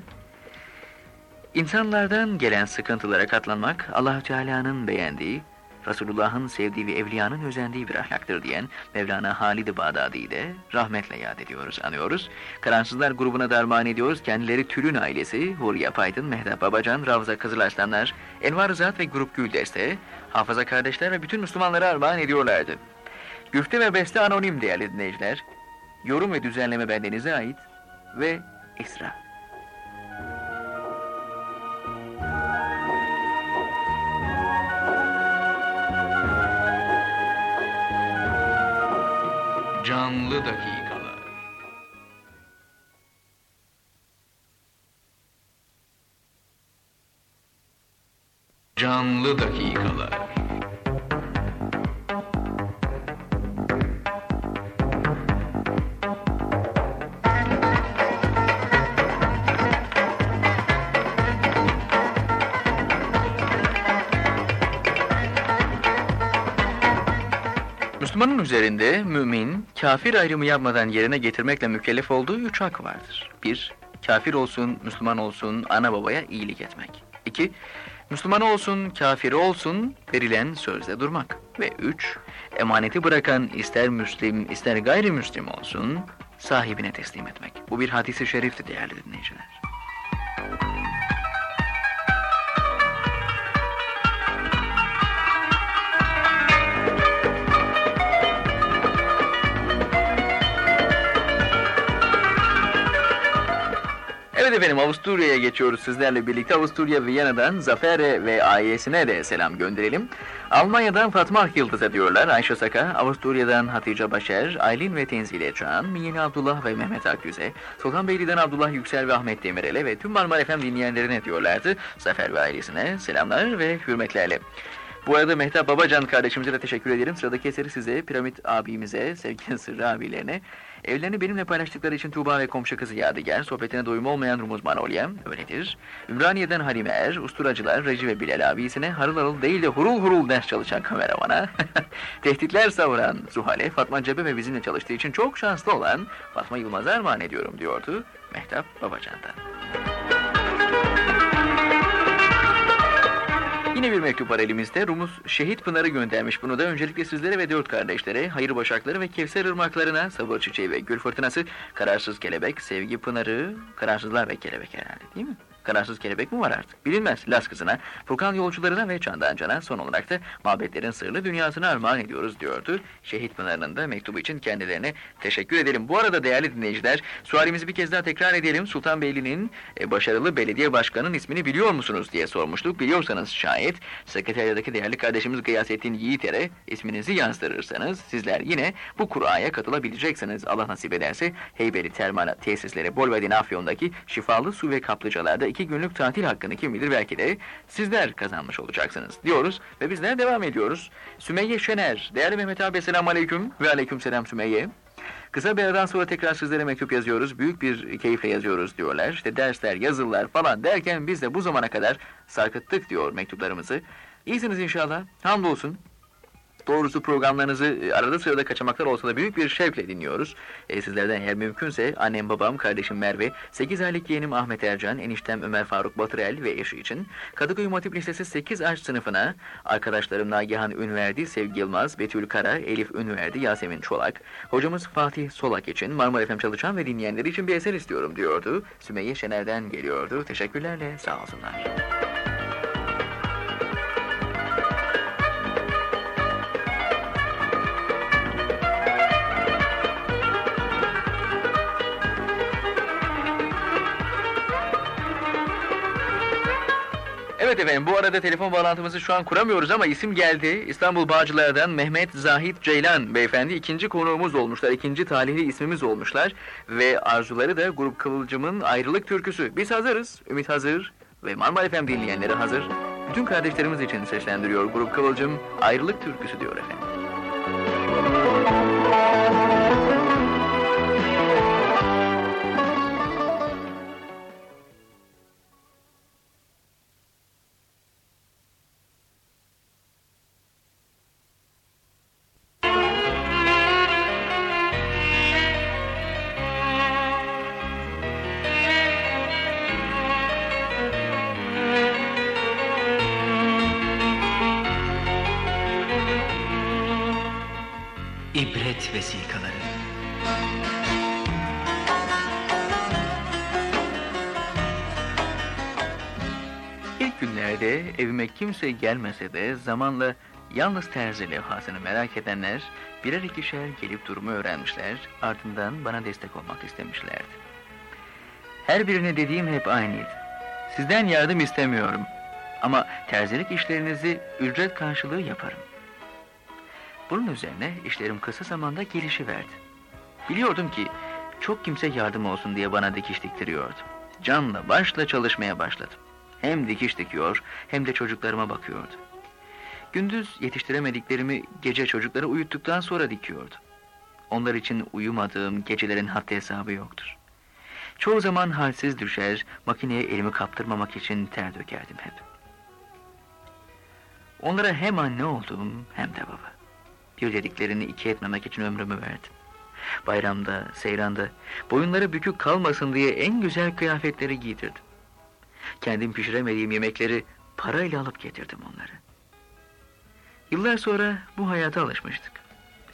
C: insanlardan gelen sıkıntılara katlanmak allah Teala'nın beğendiği, Resulullah'ın sevdiği ve evliyanın özendiği bir ahlaktır diyen Mevlana Halid-i Bağdadi'yi de rahmetle yad ediyoruz, anıyoruz. Karansızlar grubuna darman ediyoruz. Kendileri Tülün ailesi, Huriye Paydın, Mehdap Babacan, Ravza Kızılaslanlar, Envar Rızat ve Grup Gül Deste, Hafıza Kardeşler ve bütün Müslümanlara armağan ediyorlardı. Güfte ve beste anonim değerli dinleyiciler. Yorum ve düzenleme bendenize ait ve İsra.
D: Canlı dakikalar. Canlı dakikalar.
C: Müslümanın üzerinde mümin, kafir ayrımı yapmadan yerine getirmekle mükellef olduğu üç hak vardır. Bir, kafir olsun, Müslüman olsun, ana babaya iyilik etmek. İki, Müslüman olsun, kafir olsun, verilen sözde durmak. Ve üç, emaneti bırakan ister Müslim, ister gayrimüslim olsun, sahibine teslim etmek. Bu bir hadisi şerifti değerli dinleyiciler. Evet efendim Avusturya'ya geçiyoruz sizlerle birlikte. Avusturya Viyana'dan Zafer'e ve ailesine de selam gönderelim. Almanya'dan Fatma Yıldız'a diyorlar. Ayşe Saka, Avusturya'dan Hatice Başer, Aylin ve Tenzile Çağan, Miyeni Abdullah ve Mehmet Akgüze, Sultanbeyli'den Abdullah Yüksel ve Ahmet Demirel'e ve tüm Marmara FM dinleyenlerine diyorlardı. Zafer ve ailesine selamlar ve hürmetlerle. Bu arada Mehtap Babacan kardeşimize de teşekkür ederim. Sıradaki eseri size, Piramit abimize, sevgili Sırrı abilerine, evlerini benimle paylaştıkları için Tuğba ve komşu kızı Yadigar, sohbetine doyum olmayan Rumuz Manolya, öyledir. Ümraniye'den Halime Er, usturacılar Reci ve Bilal abisine, harıl harıl değil de hurul hurul ders çalışan kameramana, tehditler savuran Zuhal'e, Fatma Cebe ve bizimle çalıştığı için çok şanslı olan Fatma Yılmaz'a armağan ediyorum diyordu Mehtap Babacan'dan. Yine bir mektup var elimizde. Rumuz Şehit Pınar'ı göndermiş bunu da. Öncelikle sizlere ve dört kardeşlere, hayır başakları ve Kevser ırmaklarına, sabır çiçeği ve gül fırtınası, kararsız kelebek, sevgi pınarı, kararsızlar ve kelebek herhalde değil mi? Kararsız kelebek mi var artık? Bilinmez. Las kızına, Furkan yolcularına ve Candan Can'a son olarak da mabetlerin sırlı dünyasına armağan ediyoruz diyordu. Şehit Pınar'ın da mektubu için kendilerine teşekkür edelim. Bu arada değerli dinleyiciler, sualimizi bir kez daha tekrar edelim. Sultanbeyli'nin e, başarılı belediye başkanının ismini biliyor musunuz diye sormuştuk. Biliyorsanız şayet sekreteryadaki değerli kardeşimiz Gıyasettin Yiğiter'e isminizi yazdırırsanız sizler yine bu kuraya katılabileceksiniz. Allah nasip ederse Heybeli Termal Tesisleri Bolvedin Afyon'daki şifalı su ve kaplıcalarda iki günlük tatil hakkını kim bilir belki de sizler kazanmış olacaksınız diyoruz ve bizler devam ediyoruz. Sümeyye Şener, değerli Mehmet abi selamun aleyküm ve aleyküm selam Sümeyye. Kısa bir aradan sonra tekrar sizlere mektup yazıyoruz. Büyük bir keyifle yazıyoruz diyorlar. İşte dersler, yazılar falan derken biz de bu zamana kadar sarkıttık diyor mektuplarımızı. İyisiniz inşallah. Hamdolsun. Doğrusu programlarınızı e, arada sırada kaçamaklar olsa da büyük bir şevkle dinliyoruz. E, sizlerden eğer mümkünse annem, babam, kardeşim Merve, 8 aylık yeğenim Ahmet Ercan, eniştem Ömer Faruk Batırel ve eşi için Kadıköy Matip Lisesi 8 aş sınıfına arkadaşlarım Nagihan Ünverdi, Sevgi Yılmaz, Betül Kara, Elif Ünverdi, Yasemin Çolak, hocamız Fatih Solak için Marmara FM çalışan ve dinleyenleri için bir eser istiyorum diyordu. Sümeyye Şener'den geliyordu. Teşekkürlerle sağ olsunlar. Evet efendim bu arada telefon bağlantımızı şu an kuramıyoruz ama isim geldi. İstanbul Bağcılar'dan Mehmet Zahit Ceylan beyefendi ikinci konuğumuz olmuşlar. ikinci talihli ismimiz olmuşlar. Ve arzuları da Grup Kıvılcım'ın ayrılık türküsü. Biz hazırız. Ümit hazır. Ve Marmara FM dinleyenleri hazır. Bütün kardeşlerimiz için seslendiriyor Grup Kıvılcım. Ayrılık türküsü diyor efendim.
A: İbret vesikaları.
C: İlk günlerde evime kimse gelmese de zamanla yalnız terzi levhasını merak edenler birer ikişer gelip durumu öğrenmişler, ardından bana destek olmak istemişlerdi. Her birine dediğim hep aynıydı. Sizden yardım istemiyorum ama terzilik işlerinizi ücret karşılığı yaparım. Bunun üzerine işlerim kısa zamanda gelişiverdi. Biliyordum ki çok kimse yardım olsun diye bana dikiş diktiriyordu. Canla başla çalışmaya başladım. Hem dikiş dikiyor hem de çocuklarıma bakıyordu. Gündüz yetiştiremediklerimi gece çocukları uyuttuktan sonra dikiyordu. Onlar için uyumadığım gecelerin haddi hesabı yoktur. Çoğu zaman halsiz düşer, makineye elimi kaptırmamak için ter dökerdim hep. Onlara hem anne oldum hem de baba. Bir dediklerini iki etmemek için ömrümü verdim. Bayramda, seyranda, boyunları bükük kalmasın diye en güzel kıyafetleri giydirdim. Kendim pişiremediğim yemekleri parayla alıp getirdim onları. Yıllar sonra bu hayata alışmıştık.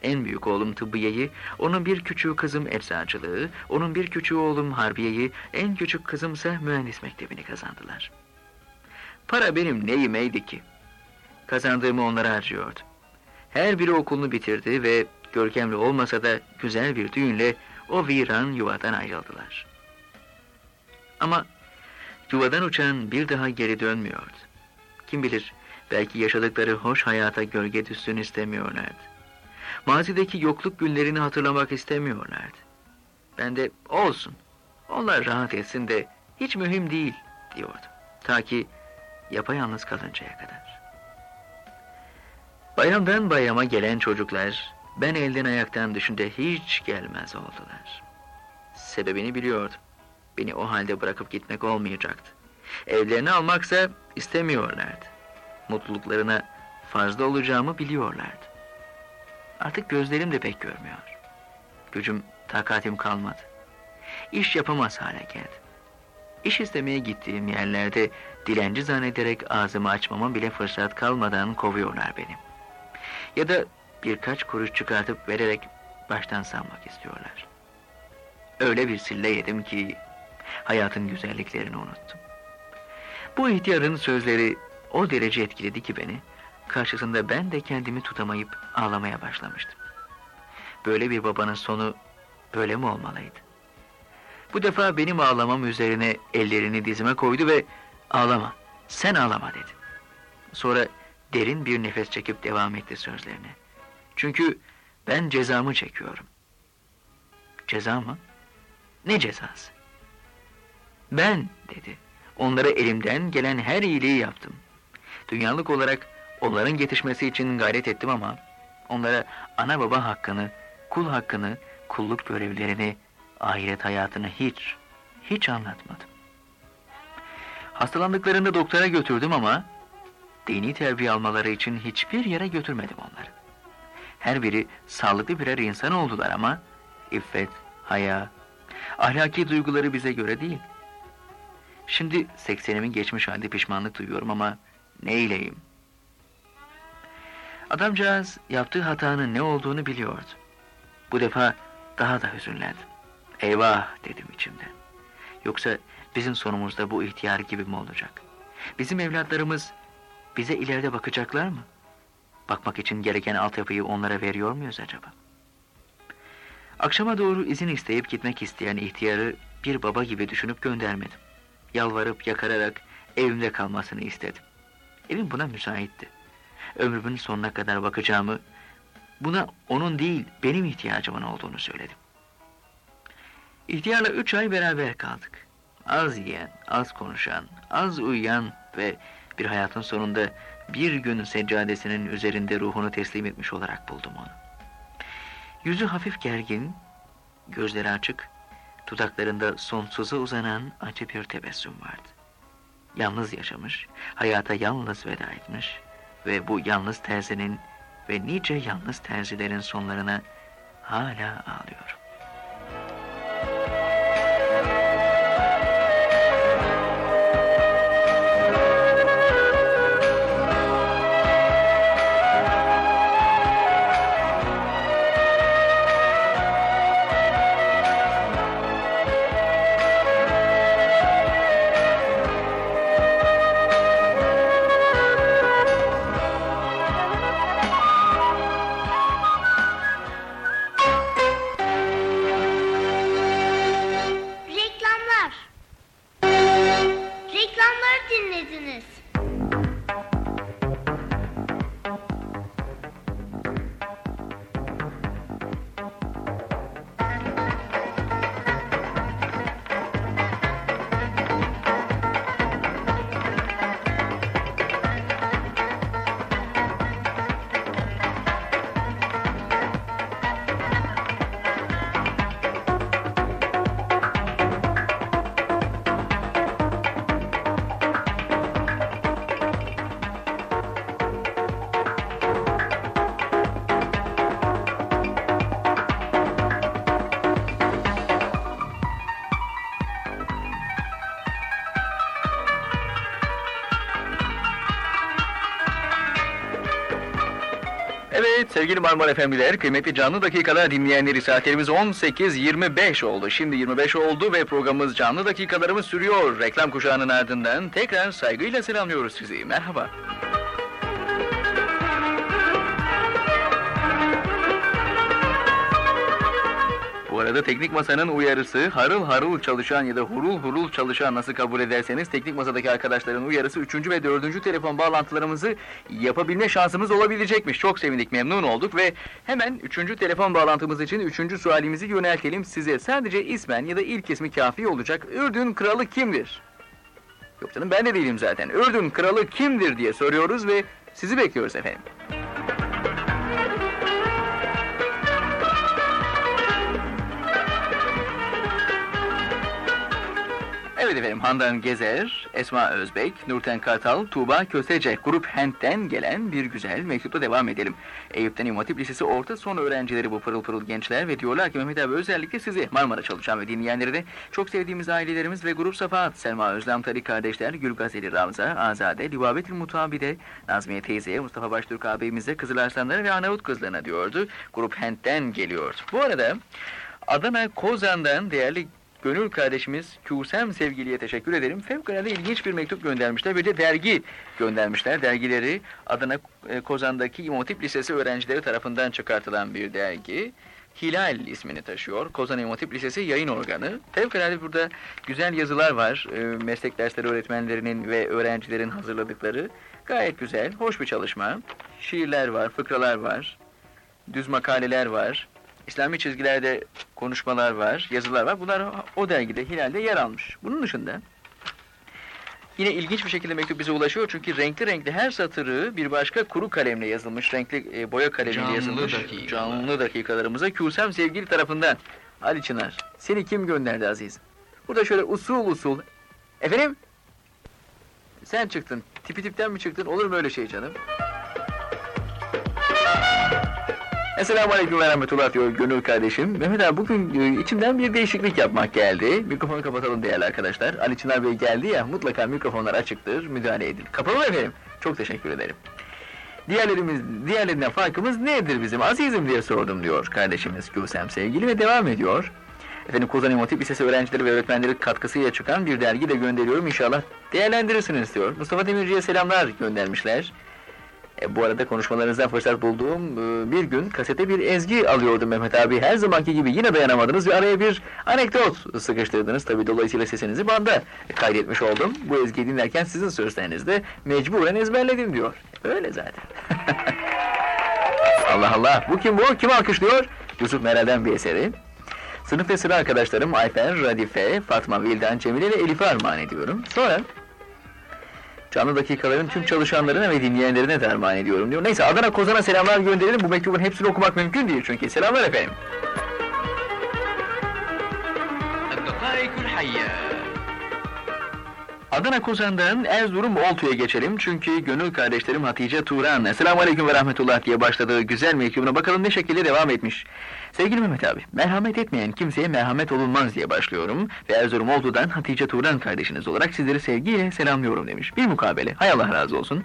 C: En büyük oğlum tıbbiyeyi, onun bir küçüğü kızım eczacılığı, onun bir küçüğü oğlum harbiyeyi, en küçük kızımsa mühendis mektebini kazandılar. Para benim neyimeydi ki? Kazandığımı onlara harcıyordu. Her biri okulunu bitirdi ve görkemli olmasa da güzel bir düğünle o viran yuvadan ayrıldılar. Ama yuvadan uçan bir daha geri dönmüyordu. Kim bilir belki yaşadıkları hoş hayata gölge düşsün istemiyorlardı. Mazideki yokluk günlerini hatırlamak istemiyorlardı. Ben de olsun, onlar rahat etsin de hiç mühim değil diyordum. Ta ki yapayalnız kalıncaya kadar. Bayramdan bayrama gelen çocuklar, ben elden ayaktan düşünde hiç gelmez oldular. Sebebini biliyordum. Beni o halde bırakıp gitmek olmayacaktı. Evlerini almaksa istemiyorlardı. Mutluluklarına fazla olacağımı biliyorlardı. Artık gözlerim de pek görmüyor. Gücüm, takatim kalmadı. İş yapamaz hale geldim. İş istemeye gittiğim yerlerde dilenci zannederek ağzımı açmama bile fırsat kalmadan kovuyorlar beni. Ya da birkaç kuruş çıkartıp vererek baştan sanmak istiyorlar. Öyle bir sille yedim ki hayatın güzelliklerini unuttum. Bu ihtiyarın sözleri o derece etkiledi ki beni, karşısında ben de kendimi tutamayıp ağlamaya başlamıştım. Böyle bir babanın sonu böyle mi olmalıydı? Bu defa benim ağlamam üzerine ellerini dizime koydu ve ağlama, sen ağlama dedi. Sonra derin bir nefes çekip devam etti sözlerine. Çünkü ben cezamı çekiyorum. Ceza mı? Ne cezası? Ben dedi. Onlara elimden gelen her iyiliği yaptım. Dünyalık olarak onların yetişmesi için gayret ettim ama onlara ana baba hakkını, kul hakkını, kulluk görevlerini, ahiret hayatını hiç, hiç anlatmadım. Hastalandıklarında doktora götürdüm ama dini terbiye almaları için hiçbir yere götürmedim onları. Her biri sağlıklı birer insan oldular ama iffet, haya, ahlaki duyguları bize göre değil. Şimdi seksenimin geçmiş halde pişmanlık duyuyorum ama ne eyleyim? Adamcağız yaptığı hatanın ne olduğunu biliyordu. Bu defa daha da hüzünlendim. Eyvah dedim içimde. Yoksa bizim sonumuzda bu ihtiyar gibi mi olacak? Bizim evlatlarımız bize ileride bakacaklar mı? Bakmak için gereken altyapıyı onlara veriyor muyuz acaba? Akşama doğru izin isteyip gitmek isteyen ihtiyarı bir baba gibi düşünüp göndermedim. Yalvarıp yakararak evimde kalmasını istedim. Evim buna müsaitti. Ömrümün sonuna kadar bakacağımı, buna onun değil benim ihtiyacımın olduğunu söyledim. İhtiyarla üç ay beraber kaldık. Az yiyen, az konuşan, az uyuyan ve bir hayatın sonunda bir gün seccadesinin üzerinde ruhunu teslim etmiş olarak buldum onu. Yüzü hafif gergin, gözleri açık, dudaklarında sonsuza uzanan acı bir tebessüm vardı. Yalnız yaşamış, hayata yalnız veda etmiş ve bu yalnız terzinin ve nice yalnız terzilerin sonlarına hala ağlıyorum. Sevgili Marmara Efendiler, kıymetli canlı dakikalar dinleyenleri saatlerimiz 18.25 oldu. Şimdi 25 oldu ve programımız canlı dakikalarımız sürüyor. Reklam kuşağının ardından tekrar saygıyla selamlıyoruz sizi. Merhaba. Arada teknik masanın uyarısı harıl harıl çalışan ya da hurul hurul çalışan nasıl kabul ederseniz teknik masadaki arkadaşların uyarısı 3. ve 4. telefon bağlantılarımızı yapabilme şansımız olabilecekmiş. Çok sevindik, memnun olduk ve hemen 3. telefon bağlantımız için 3. sualimizi yöneltelim size. Sadece ismen ya da ilk ismi kafi olacak. Ürdün kralı kimdir? Yok canım ben de değilim zaten. Ürdün kralı kimdir diye soruyoruz ve sizi bekliyoruz efendim. Evet efendim Handan Gezer, Esma Özbek, Nurten Kartal, Tuğba Kösece Grup Hent'ten gelen bir güzel mektupla devam edelim. Eyüp'ten İmam Hatip Lisesi orta son öğrencileri bu pırıl pırıl gençler ve diyorlar ki Mehmet abi özellikle sizi Marmara çalışan ve dinleyenleri de çok sevdiğimiz ailelerimiz ve Grup Safahat, Selma Özlem Tarik kardeşler, Gül Gazeli Ramza, Azade, Libabetül Mutabide, Nazmiye teyzeye, Mustafa Baştürk ağabeyimize, Kızıl Arslanlara ve Arnavut kızlarına diyordu. Grup Hent'ten geliyor. Bu arada Adana Kozan'dan değerli Gönül kardeşimiz Kusem sevgiliye teşekkür ederim. Fevkalade ilginç bir mektup göndermişler. Bir de dergi göndermişler. Dergileri Adana e, Kozan'daki İmam Hatip Lisesi öğrencileri tarafından çıkartılan bir dergi. Hilal ismini taşıyor. Kozan İmam Hatip Lisesi yayın organı. Fevkalade burada güzel yazılar var. E, meslek dersleri öğretmenlerinin ve öğrencilerin hazırladıkları. Gayet güzel, hoş bir çalışma. Şiirler var, fıkralar var. Düz makaleler var. İslami çizgilerde konuşmalar var, yazılar var. Bunlar o dergide, Hilal'de yer almış. Bunun dışında yine ilginç bir şekilde mektup bize ulaşıyor. Çünkü renkli renkli her satırı bir başka kuru kalemle yazılmış, renkli e, boya kalemiyle
D: Canlı
C: yazılmış.
D: dakikalar.
C: Canlı dakikalarımıza Kusem sevgili tarafından. Ali Çınar, seni kim gönderdi Aziz? Burada şöyle usul usul. Efendim? Sen çıktın. Tipi tipten mi çıktın? Olur mu öyle şey canım? Esselamu Aleyküm ve Rahmetullah diyor Gönül kardeşim. Mehmet abi bugün e, içimden bir değişiklik yapmak geldi. Mikrofonu kapatalım değerli arkadaşlar. Ali Çınar Bey geldi ya mutlaka mikrofonlar açıktır. Müdahale edin. Kapalı efendim? Çok teşekkür ederim. Diğerlerimiz, diğerlerinden farkımız nedir bizim? Azizim diye sordum diyor kardeşimiz Gülsem sevgili ve devam ediyor. Efendim Kozan Hatip Lisesi öğrencileri ve öğretmenleri katkısıyla çıkan bir dergi de gönderiyorum. İnşallah değerlendirirsiniz diyor. Mustafa Demirci'ye selamlar göndermişler. E, bu arada konuşmalarınızdan fırsat bulduğum e, bir gün kasete bir ezgi alıyordum Mehmet abi. Her zamanki gibi yine dayanamadınız ve araya bir anekdot sıkıştırdınız. Tabi dolayısıyla sesinizi banda kaydetmiş oldum. Bu ezgiyi dinlerken sizin sözlerinizde mecburen ezberledim diyor. Öyle zaten. Allah Allah. Bu kim bu? Kim alkışlıyor? Yusuf Meral'den bir eseri. Sınıf ve sıra arkadaşlarım Ayfer, Radife, Fatma, Vildan, Cemile ve Elif'e armağan ediyorum. Sonra Canlı dakikaların tüm çalışanlarına ve dinleyenlerine de armağan ediyorum diyor. Neyse Adana Kozan'a selamlar gönderelim. Bu mektubun hepsini okumak mümkün değil çünkü. Selamlar efendim.
A: الدقائق الحية
C: Adana Kozan'dan Erzurum Oltu'ya geçelim. Çünkü gönül kardeşlerim Hatice Turan, Esselamu Aleyküm ve Rahmetullah diye başladığı güzel mektubuna bakalım ne şekilde devam etmiş. Sevgili Mehmet abi, merhamet etmeyen kimseye merhamet olunmaz diye başlıyorum. Ve Erzurum Oltu'dan Hatice Turan kardeşiniz olarak sizleri sevgiyle selamlıyorum demiş. Bir mukabele, hay Allah razı olsun.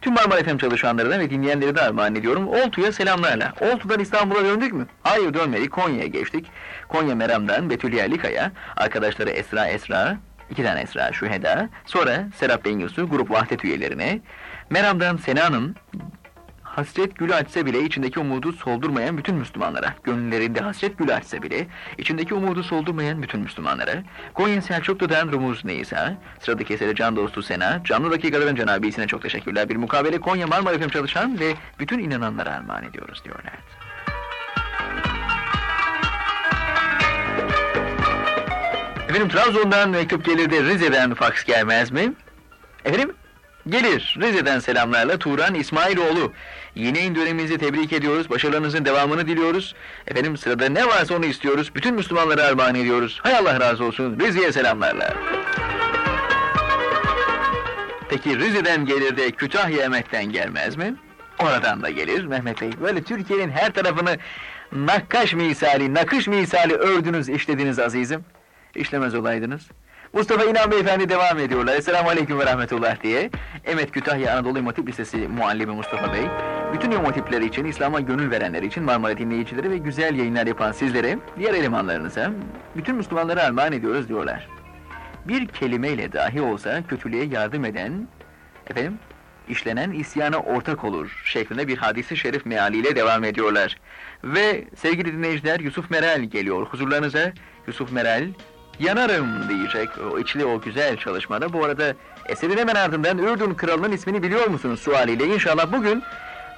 C: Tüm Marmara FM çalışanlarına ve dinleyenlere de armağan ediyorum. Oltu'ya selamlarla. Oltu'dan İstanbul'a döndük mü? Hayır dönmedik, Konya'ya geçtik. Konya Meram'dan Betül Yerlikaya, arkadaşları Esra Esra, iki tane Esra Şüheda, sonra Serap Bengüsü grup vahdet üyelerine, Meram'dan Sena'nın hasret gülü açsa bile içindeki umudu soldurmayan bütün Müslümanlara, gönüllerinde hasret gülü açsa bile içindeki umudu soldurmayan bütün Müslümanlara, Konya Selçuklu'dan Rumuz Neysa, sıradaki eseri can dostu Sena, canlı dakikaların cenabisine çok teşekkürler. Bir mukabele Konya Marmara FM çalışan ve bütün inananlara armağan ediyoruz diyorlar. Efendim Trabzon'dan mektup gelir de Rize'den faks gelmez mi? Efendim? Gelir. Rize'den selamlarla Turan İsmailoğlu. Yeni yayın döneminizi tebrik ediyoruz. Başarılarınızın devamını diliyoruz. Efendim sırada ne varsa onu istiyoruz. Bütün Müslümanlara armağan ediyoruz. Hay Allah razı olsun. Rize'ye selamlarla. Peki Rize'den gelir de Kütahya Emet'ten gelmez mi? Oradan da gelir Mehmet Bey. Böyle Türkiye'nin her tarafını nakkaş misali, nakış misali ördünüz, işlediniz azizim. İşlemez olaydınız. Mustafa İnan Beyefendi devam ediyorlar. Esselamu Aleyküm ve Rahmetullah diye. Emet Kütahya Anadolu İmam Lisesi muallimi Mustafa Bey. Bütün imam için, İslam'a gönül verenler için, Marmara dinleyicileri ve güzel yayınlar yapan sizlere, diğer elemanlarınıza, bütün Müslümanlara armağan ediyoruz diyorlar. Bir kelimeyle dahi olsa kötülüğe yardım eden, efendim, işlenen isyana ortak olur şeklinde bir hadisi şerif mealiyle devam ediyorlar. Ve sevgili dinleyiciler Yusuf Meral geliyor huzurlarınıza. Yusuf Meral yanarım diyecek o içli o güzel çalışmada. Bu arada eserin hemen ardından Ürdün kralının ismini biliyor musunuz sualiyle. İnşallah bugün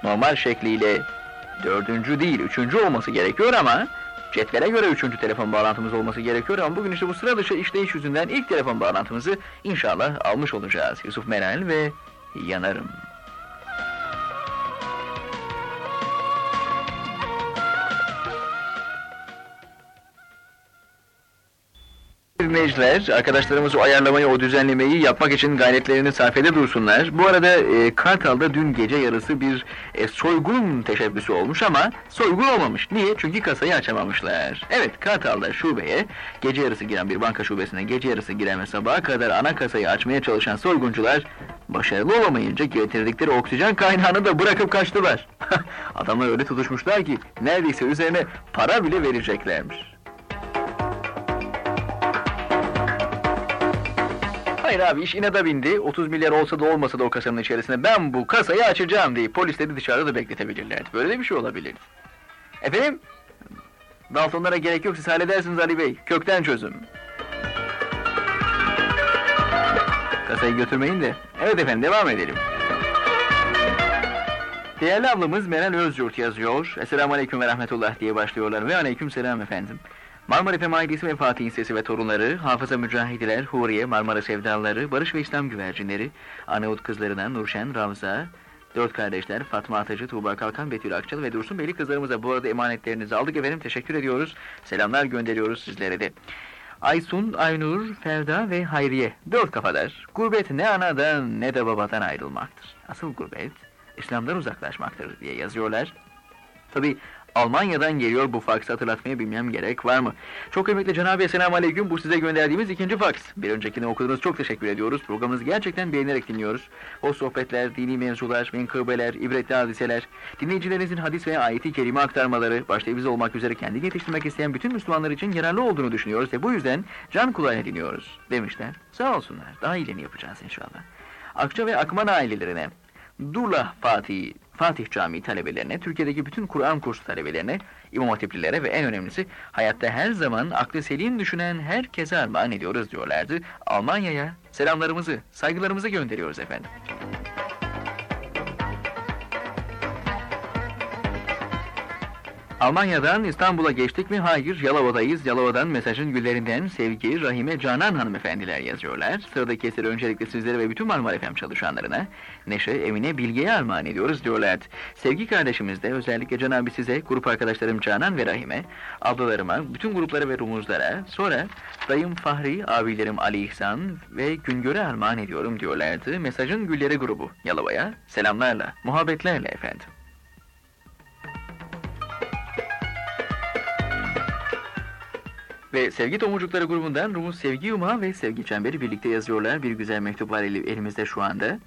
C: normal şekliyle dördüncü değil üçüncü olması gerekiyor ama cetvele göre üçüncü telefon bağlantımız olması gerekiyor ama bugün işte bu sıra dışı işleyiş yüzünden ilk telefon bağlantımızı inşallah almış olacağız. Yusuf Meral ve yanarım. Dinleyiciler, arkadaşlarımız o ayarlamayı, o düzenlemeyi yapmak için gayretlerini sarf dursunlar. Bu arada e, Kartal'da dün gece yarısı bir e, soygun teşebbüsü olmuş ama soygun olmamış. Niye? Çünkü kasayı açamamışlar. Evet, Kartal'da şubeye gece yarısı giren bir banka şubesine gece yarısı giren ve sabaha kadar ana kasayı açmaya çalışan soyguncular başarılı olamayınca getirdikleri oksijen kaynağını da bırakıp kaçtılar. Adamlar öyle tutuşmuşlar ki neredeyse üzerine para bile vereceklermiş. Hayır abi iş inada bindi. 30 milyar olsa da olmasa da o kasanın içerisinde ben bu kasayı açacağım diye polisleri dışarıda da bekletebilirlerdi. Böyle de bir şey olabilirdi. Efendim? Daltonlara gerek yok siz halledersiniz Ali Bey. Kökten çözüm. Kasayı götürmeyin de. Evet efendim devam edelim. Değerli ablamız Meral Özyurt yazıyor. Esselamu Aleyküm ve Rahmetullah diye başlıyorlar. Ve Aleyküm Selam efendim. Marmara Efem ailesi ve Fatih'in sesi ve torunları, hafıza mücahidiler, Huriye, Marmara sevdaları, Barış ve İslam güvercinleri, Arnavut kızlarına Nurşen, Ravza, dört kardeşler, Fatma Atacı, Tuğba Kalkan, Betül Akçalı ve Dursun Beyli kızlarımıza bu arada emanetlerinizi aldık efendim. Teşekkür ediyoruz. Selamlar gönderiyoruz sizlere de. Aysun, Aynur, Ferda ve Hayriye. Dört kafalar. Gurbet ne anadan ne de babadan ayrılmaktır. Asıl gurbet, İslam'dan uzaklaşmaktır diye yazıyorlar. Tabi Almanya'dan geliyor bu faksı hatırlatmaya bilmem gerek var mı? Çok kıymetli Cenab-ı Selamun Aleyküm. Bu size gönderdiğimiz ikinci faks. Bir öncekini okudunuz çok teşekkür ediyoruz. Programımızı gerçekten beğenerek dinliyoruz. O sohbetler, dini mevzular, menkıbeler, ibretli hadiseler, dinleyicilerinizin hadis veya ayeti kerime aktarmaları, başta biz olmak üzere kendi yetiştirmek isteyen bütün Müslümanlar için yararlı olduğunu düşünüyoruz ve bu yüzden can kulağıyla dinliyoruz demişler. Sağ olsunlar. Daha iyileni yapacağız inşallah. Akça ve Akman ailelerine Durla Fatih Fatih Camii talebelerine, Türkiye'deki bütün Kur'an kursu talebelerine, İmam Hatiplilere ve en önemlisi hayatta her zaman aklı selim düşünen herkese armağan ediyoruz diyorlardı. Almanya'ya selamlarımızı, saygılarımızı gönderiyoruz efendim. Almanya'dan İstanbul'a geçtik mi? Hayır, Yalova'dayız. Yalova'dan mesajın güllerinden Sevgi, Rahime, Canan hanımefendiler yazıyorlar. Sıradaki eseri öncelikle sizlere ve bütün Marmara FM çalışanlarına Neşe, Emine, Bilge'ye armağan ediyoruz diyorlar. Sevgi kardeşimiz de özellikle Can abi size, grup arkadaşlarım Canan ve Rahime, ablalarıma, bütün gruplara ve rumuzlara, sonra dayım Fahri, abilerim Ali İhsan ve Güngör'e armağan ediyorum diyorlardı. Mesajın Gülleri grubu Yalova'ya selamlarla, muhabbetlerle efendim. Ve Sevgi Tomurcukları grubundan Rumuz Sevgi Yumağı ve Sevgi Çemberi birlikte yazıyorlar. Bir güzel mektup var elimizde şu anda.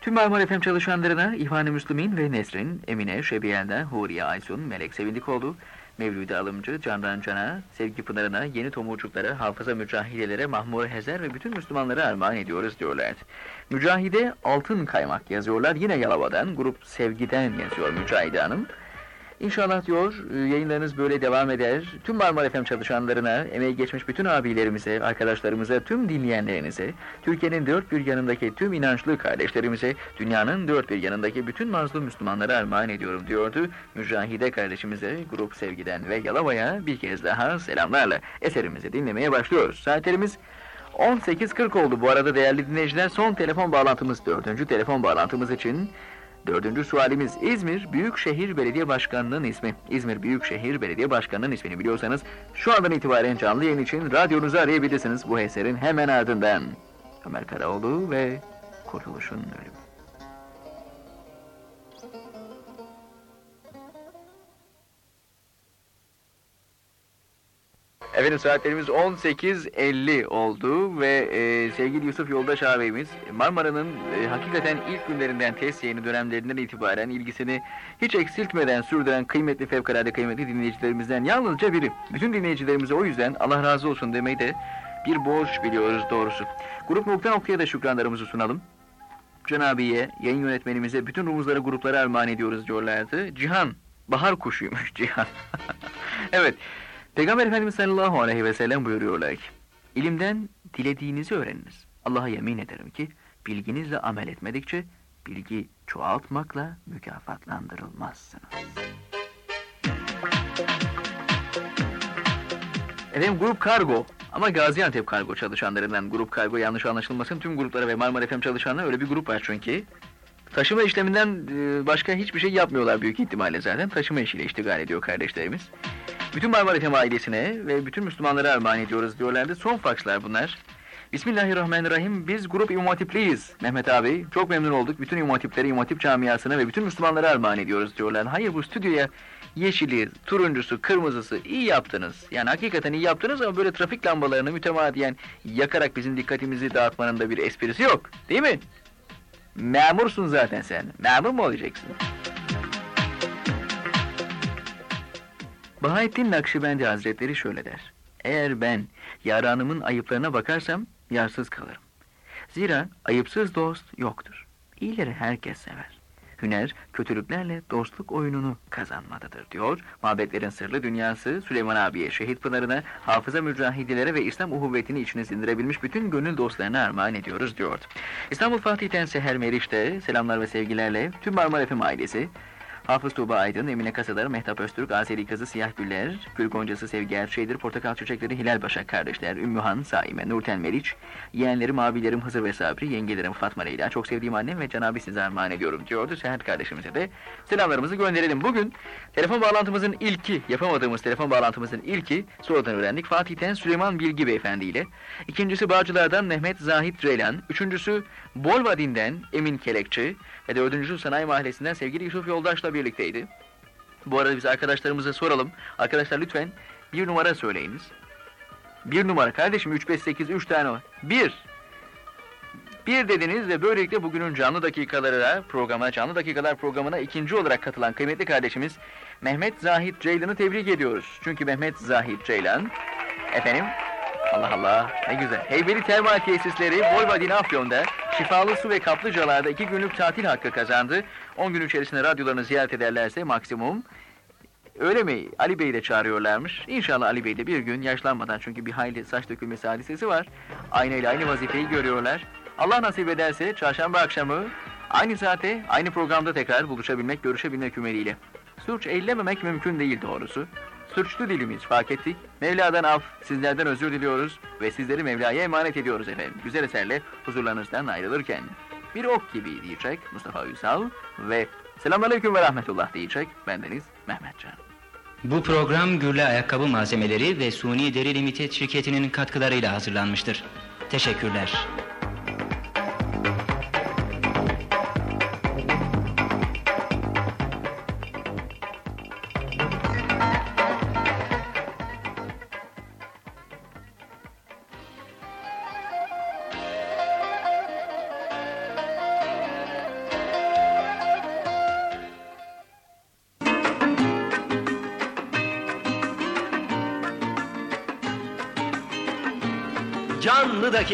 C: Tüm Marmara FM çalışanlarına İhvan-ı Müslümin ve Nesrin, Emine, Şebiyel'den Huriye Aysun, Melek Sevindikoğlu, Mevlüde Alımcı, Candan Can'a, Sevgi Pınar'ına, Yeni Tomurcuklara, Hafıza Mücahidelere, Mahmur Hezer ve bütün Müslümanlara armağan ediyoruz diyorlar. Mücahide Altın Kaymak yazıyorlar. Yine Yalova'dan, grup Sevgi'den yazıyor Mücahide Hanım. İnşallah diyor e, yayınlarınız böyle devam eder. Tüm Marmara FM çalışanlarına, emeği geçmiş bütün abilerimize, arkadaşlarımıza, tüm dinleyenlerinize, Türkiye'nin dört bir yanındaki tüm inançlı kardeşlerimize, dünyanın dört bir yanındaki bütün mazlum Müslümanlara armağan ediyorum diyordu. Mücahide kardeşimize, grup sevgiden ve Yalova'ya bir kez daha selamlarla eserimizi dinlemeye başlıyoruz. Saatlerimiz 18.40 oldu bu arada değerli dinleyiciler. Son telefon bağlantımız, dördüncü telefon bağlantımız için Dördüncü sualimiz İzmir Büyükşehir Belediye Başkanı'nın ismi. İzmir Büyükşehir Belediye Başkanı'nın ismini biliyorsanız şu andan itibaren canlı yayın için radyonuzu arayabilirsiniz bu eserin hemen ardından. Ömer Karaoğlu ve Kurtuluş'un ölümü. Efendim saatlerimiz 18.50 oldu ve e, sevgili Yusuf Yoldaş ağabeyimiz Marmara'nın e, hakikaten ilk günlerinden test yayını dönemlerinden itibaren ilgisini hiç eksiltmeden sürdüren kıymetli fevkalade kıymetli dinleyicilerimizden yalnızca biri. Bütün dinleyicilerimize o yüzden Allah razı olsun demeyi de bir borç biliyoruz doğrusu. Grup nokta noktaya da şükranlarımızı sunalım. Can abiye, yayın yönetmenimize bütün rumuzları gruplara armağan ediyoruz diyorlardı. Cihan, bahar kuşuymuş Cihan. evet, Peygamber Efendimiz sallallahu aleyhi ve sellem buyuruyorlar ki, ilimden dilediğinizi öğreniniz. Allah'a yemin ederim ki, bilginizle amel etmedikçe, bilgi çoğaltmakla mükafatlandırılmazsınız. Efendim grup kargo ama Gaziantep kargo çalışanlarından grup kargo yanlış anlaşılmasın tüm gruplara ve Marmara FM çalışanlara öyle bir grup var çünkü. Taşıma işleminden e, başka hiçbir şey yapmıyorlar büyük ihtimalle zaten. Taşıma işiyle iştigal ediyor kardeşlerimiz. Bütün Marmara FM ailesine ve bütün Müslümanlara armağan ediyoruz diyorlardı. Son fakslar bunlar. Bismillahirrahmanirrahim. Biz grup İmam Mehmet abi. Çok memnun olduk. Bütün İmam Hatipleri, camiasına ve bütün Müslümanlara armağan ediyoruz diyorlar. Hayır bu stüdyoya yeşili, turuncusu, kırmızısı iyi yaptınız. Yani hakikaten iyi yaptınız ama böyle trafik lambalarını mütemadiyen yakarak bizim dikkatimizi dağıtmanın da bir esprisi yok. Değil mi? Memursun zaten sen. Memur mu olacaksın? Bahattin Nakşibendi Hazretleri şöyle der. Eğer ben yaranımın ayıplarına bakarsam yarsız kalırım. Zira ayıpsız dost yoktur. İyileri herkes sever. Hüner, kötülüklerle dostluk oyununu kazanmadadır diyor. Mabetlerin sırlı dünyası Süleyman abiye, şehit pınarına, hafıza mücahidilere ve İslam uhuvvetini içine sindirebilmiş bütün gönül dostlarına armağan ediyoruz diyordu. İstanbul Fatih'ten Seher Meriç'te selamlar ve sevgilerle tüm Marmara FM ailesi, Hafız Tuğba Aydın, Emine Kasadar, Mehtap Öztürk, Azeri Kızı Siyah Güller, Gül Goncası Sevgi Erçeğdir, Portakal Çiçekleri Hilal Başak kardeşler, Ümmühan, Saime, Nurten Meriç, yeğenlerim, abilerim Hızır ve Sabri, yengelerim Fatma Leyla, çok sevdiğim annem ve Cenab-ı size armağan ediyorum diyordu. Seher kardeşimize de selamlarımızı gönderelim. Bugün telefon bağlantımızın ilki, yapamadığımız telefon bağlantımızın ilki, sonradan öğrendik. Fatih'ten Süleyman Bilgi Beyefendi ile. İkincisi Bağcılar'dan Mehmet Zahit Reylan. Üçüncüsü Bolvadin'den Emin Kelekçi. Ve dördüncüsü Sanayi Mahallesi'nden sevgili Yusuf Yoldaş'la birlikteydi. Bu arada biz arkadaşlarımıza soralım. Arkadaşlar lütfen bir numara söyleyiniz. Bir numara kardeşim 3, 5, 8, 3 tane var. Bir. Bir dediniz ve böylelikle bugünün canlı dakikaları programa, canlı dakikalar programına ikinci olarak katılan kıymetli kardeşimiz Mehmet Zahit Ceylan'ı tebrik ediyoruz. Çünkü Mehmet Zahit Ceylan, efendim Allah Allah ne güzel. Heybeli Termal Tesisleri Volvadin Afyon'da şifalı su ve kaplıcalarda iki günlük tatil hakkı kazandı. 10 gün içerisinde radyolarını ziyaret ederlerse maksimum Öyle mi? Ali Bey'i de çağırıyorlarmış. İnşallah Ali Bey de bir gün yaşlanmadan çünkü bir hayli saç dökülmesi hadisesi var. Aynayla aynı vazifeyi görüyorlar. Allah nasip ederse çarşamba akşamı aynı saate aynı programda tekrar buluşabilmek, görüşebilmek ümeliyle. Suç eylememek mümkün değil doğrusu. Suçlu dilimiz fark ettik. Mevla'dan af, sizlerden özür diliyoruz ve sizleri Mevla'ya emanet ediyoruz efendim. Güzel eserle huzurlarınızdan ayrılırken. Bir ok gibi diyecek Mustafa Ünsal ve Selamünaleyküm ve rahmetullah diyecek bendeniz Mehmetcan.
E: Bu program Gürle Ayakkabı Malzemeleri ve Suni Deri Limited şirketinin katkılarıyla hazırlanmıştır. Teşekkürler.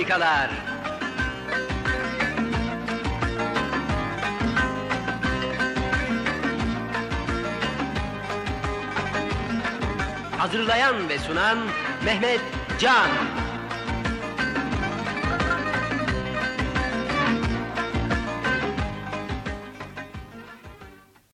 F: Dakikalar. Hazırlayan ve sunan Mehmet Can.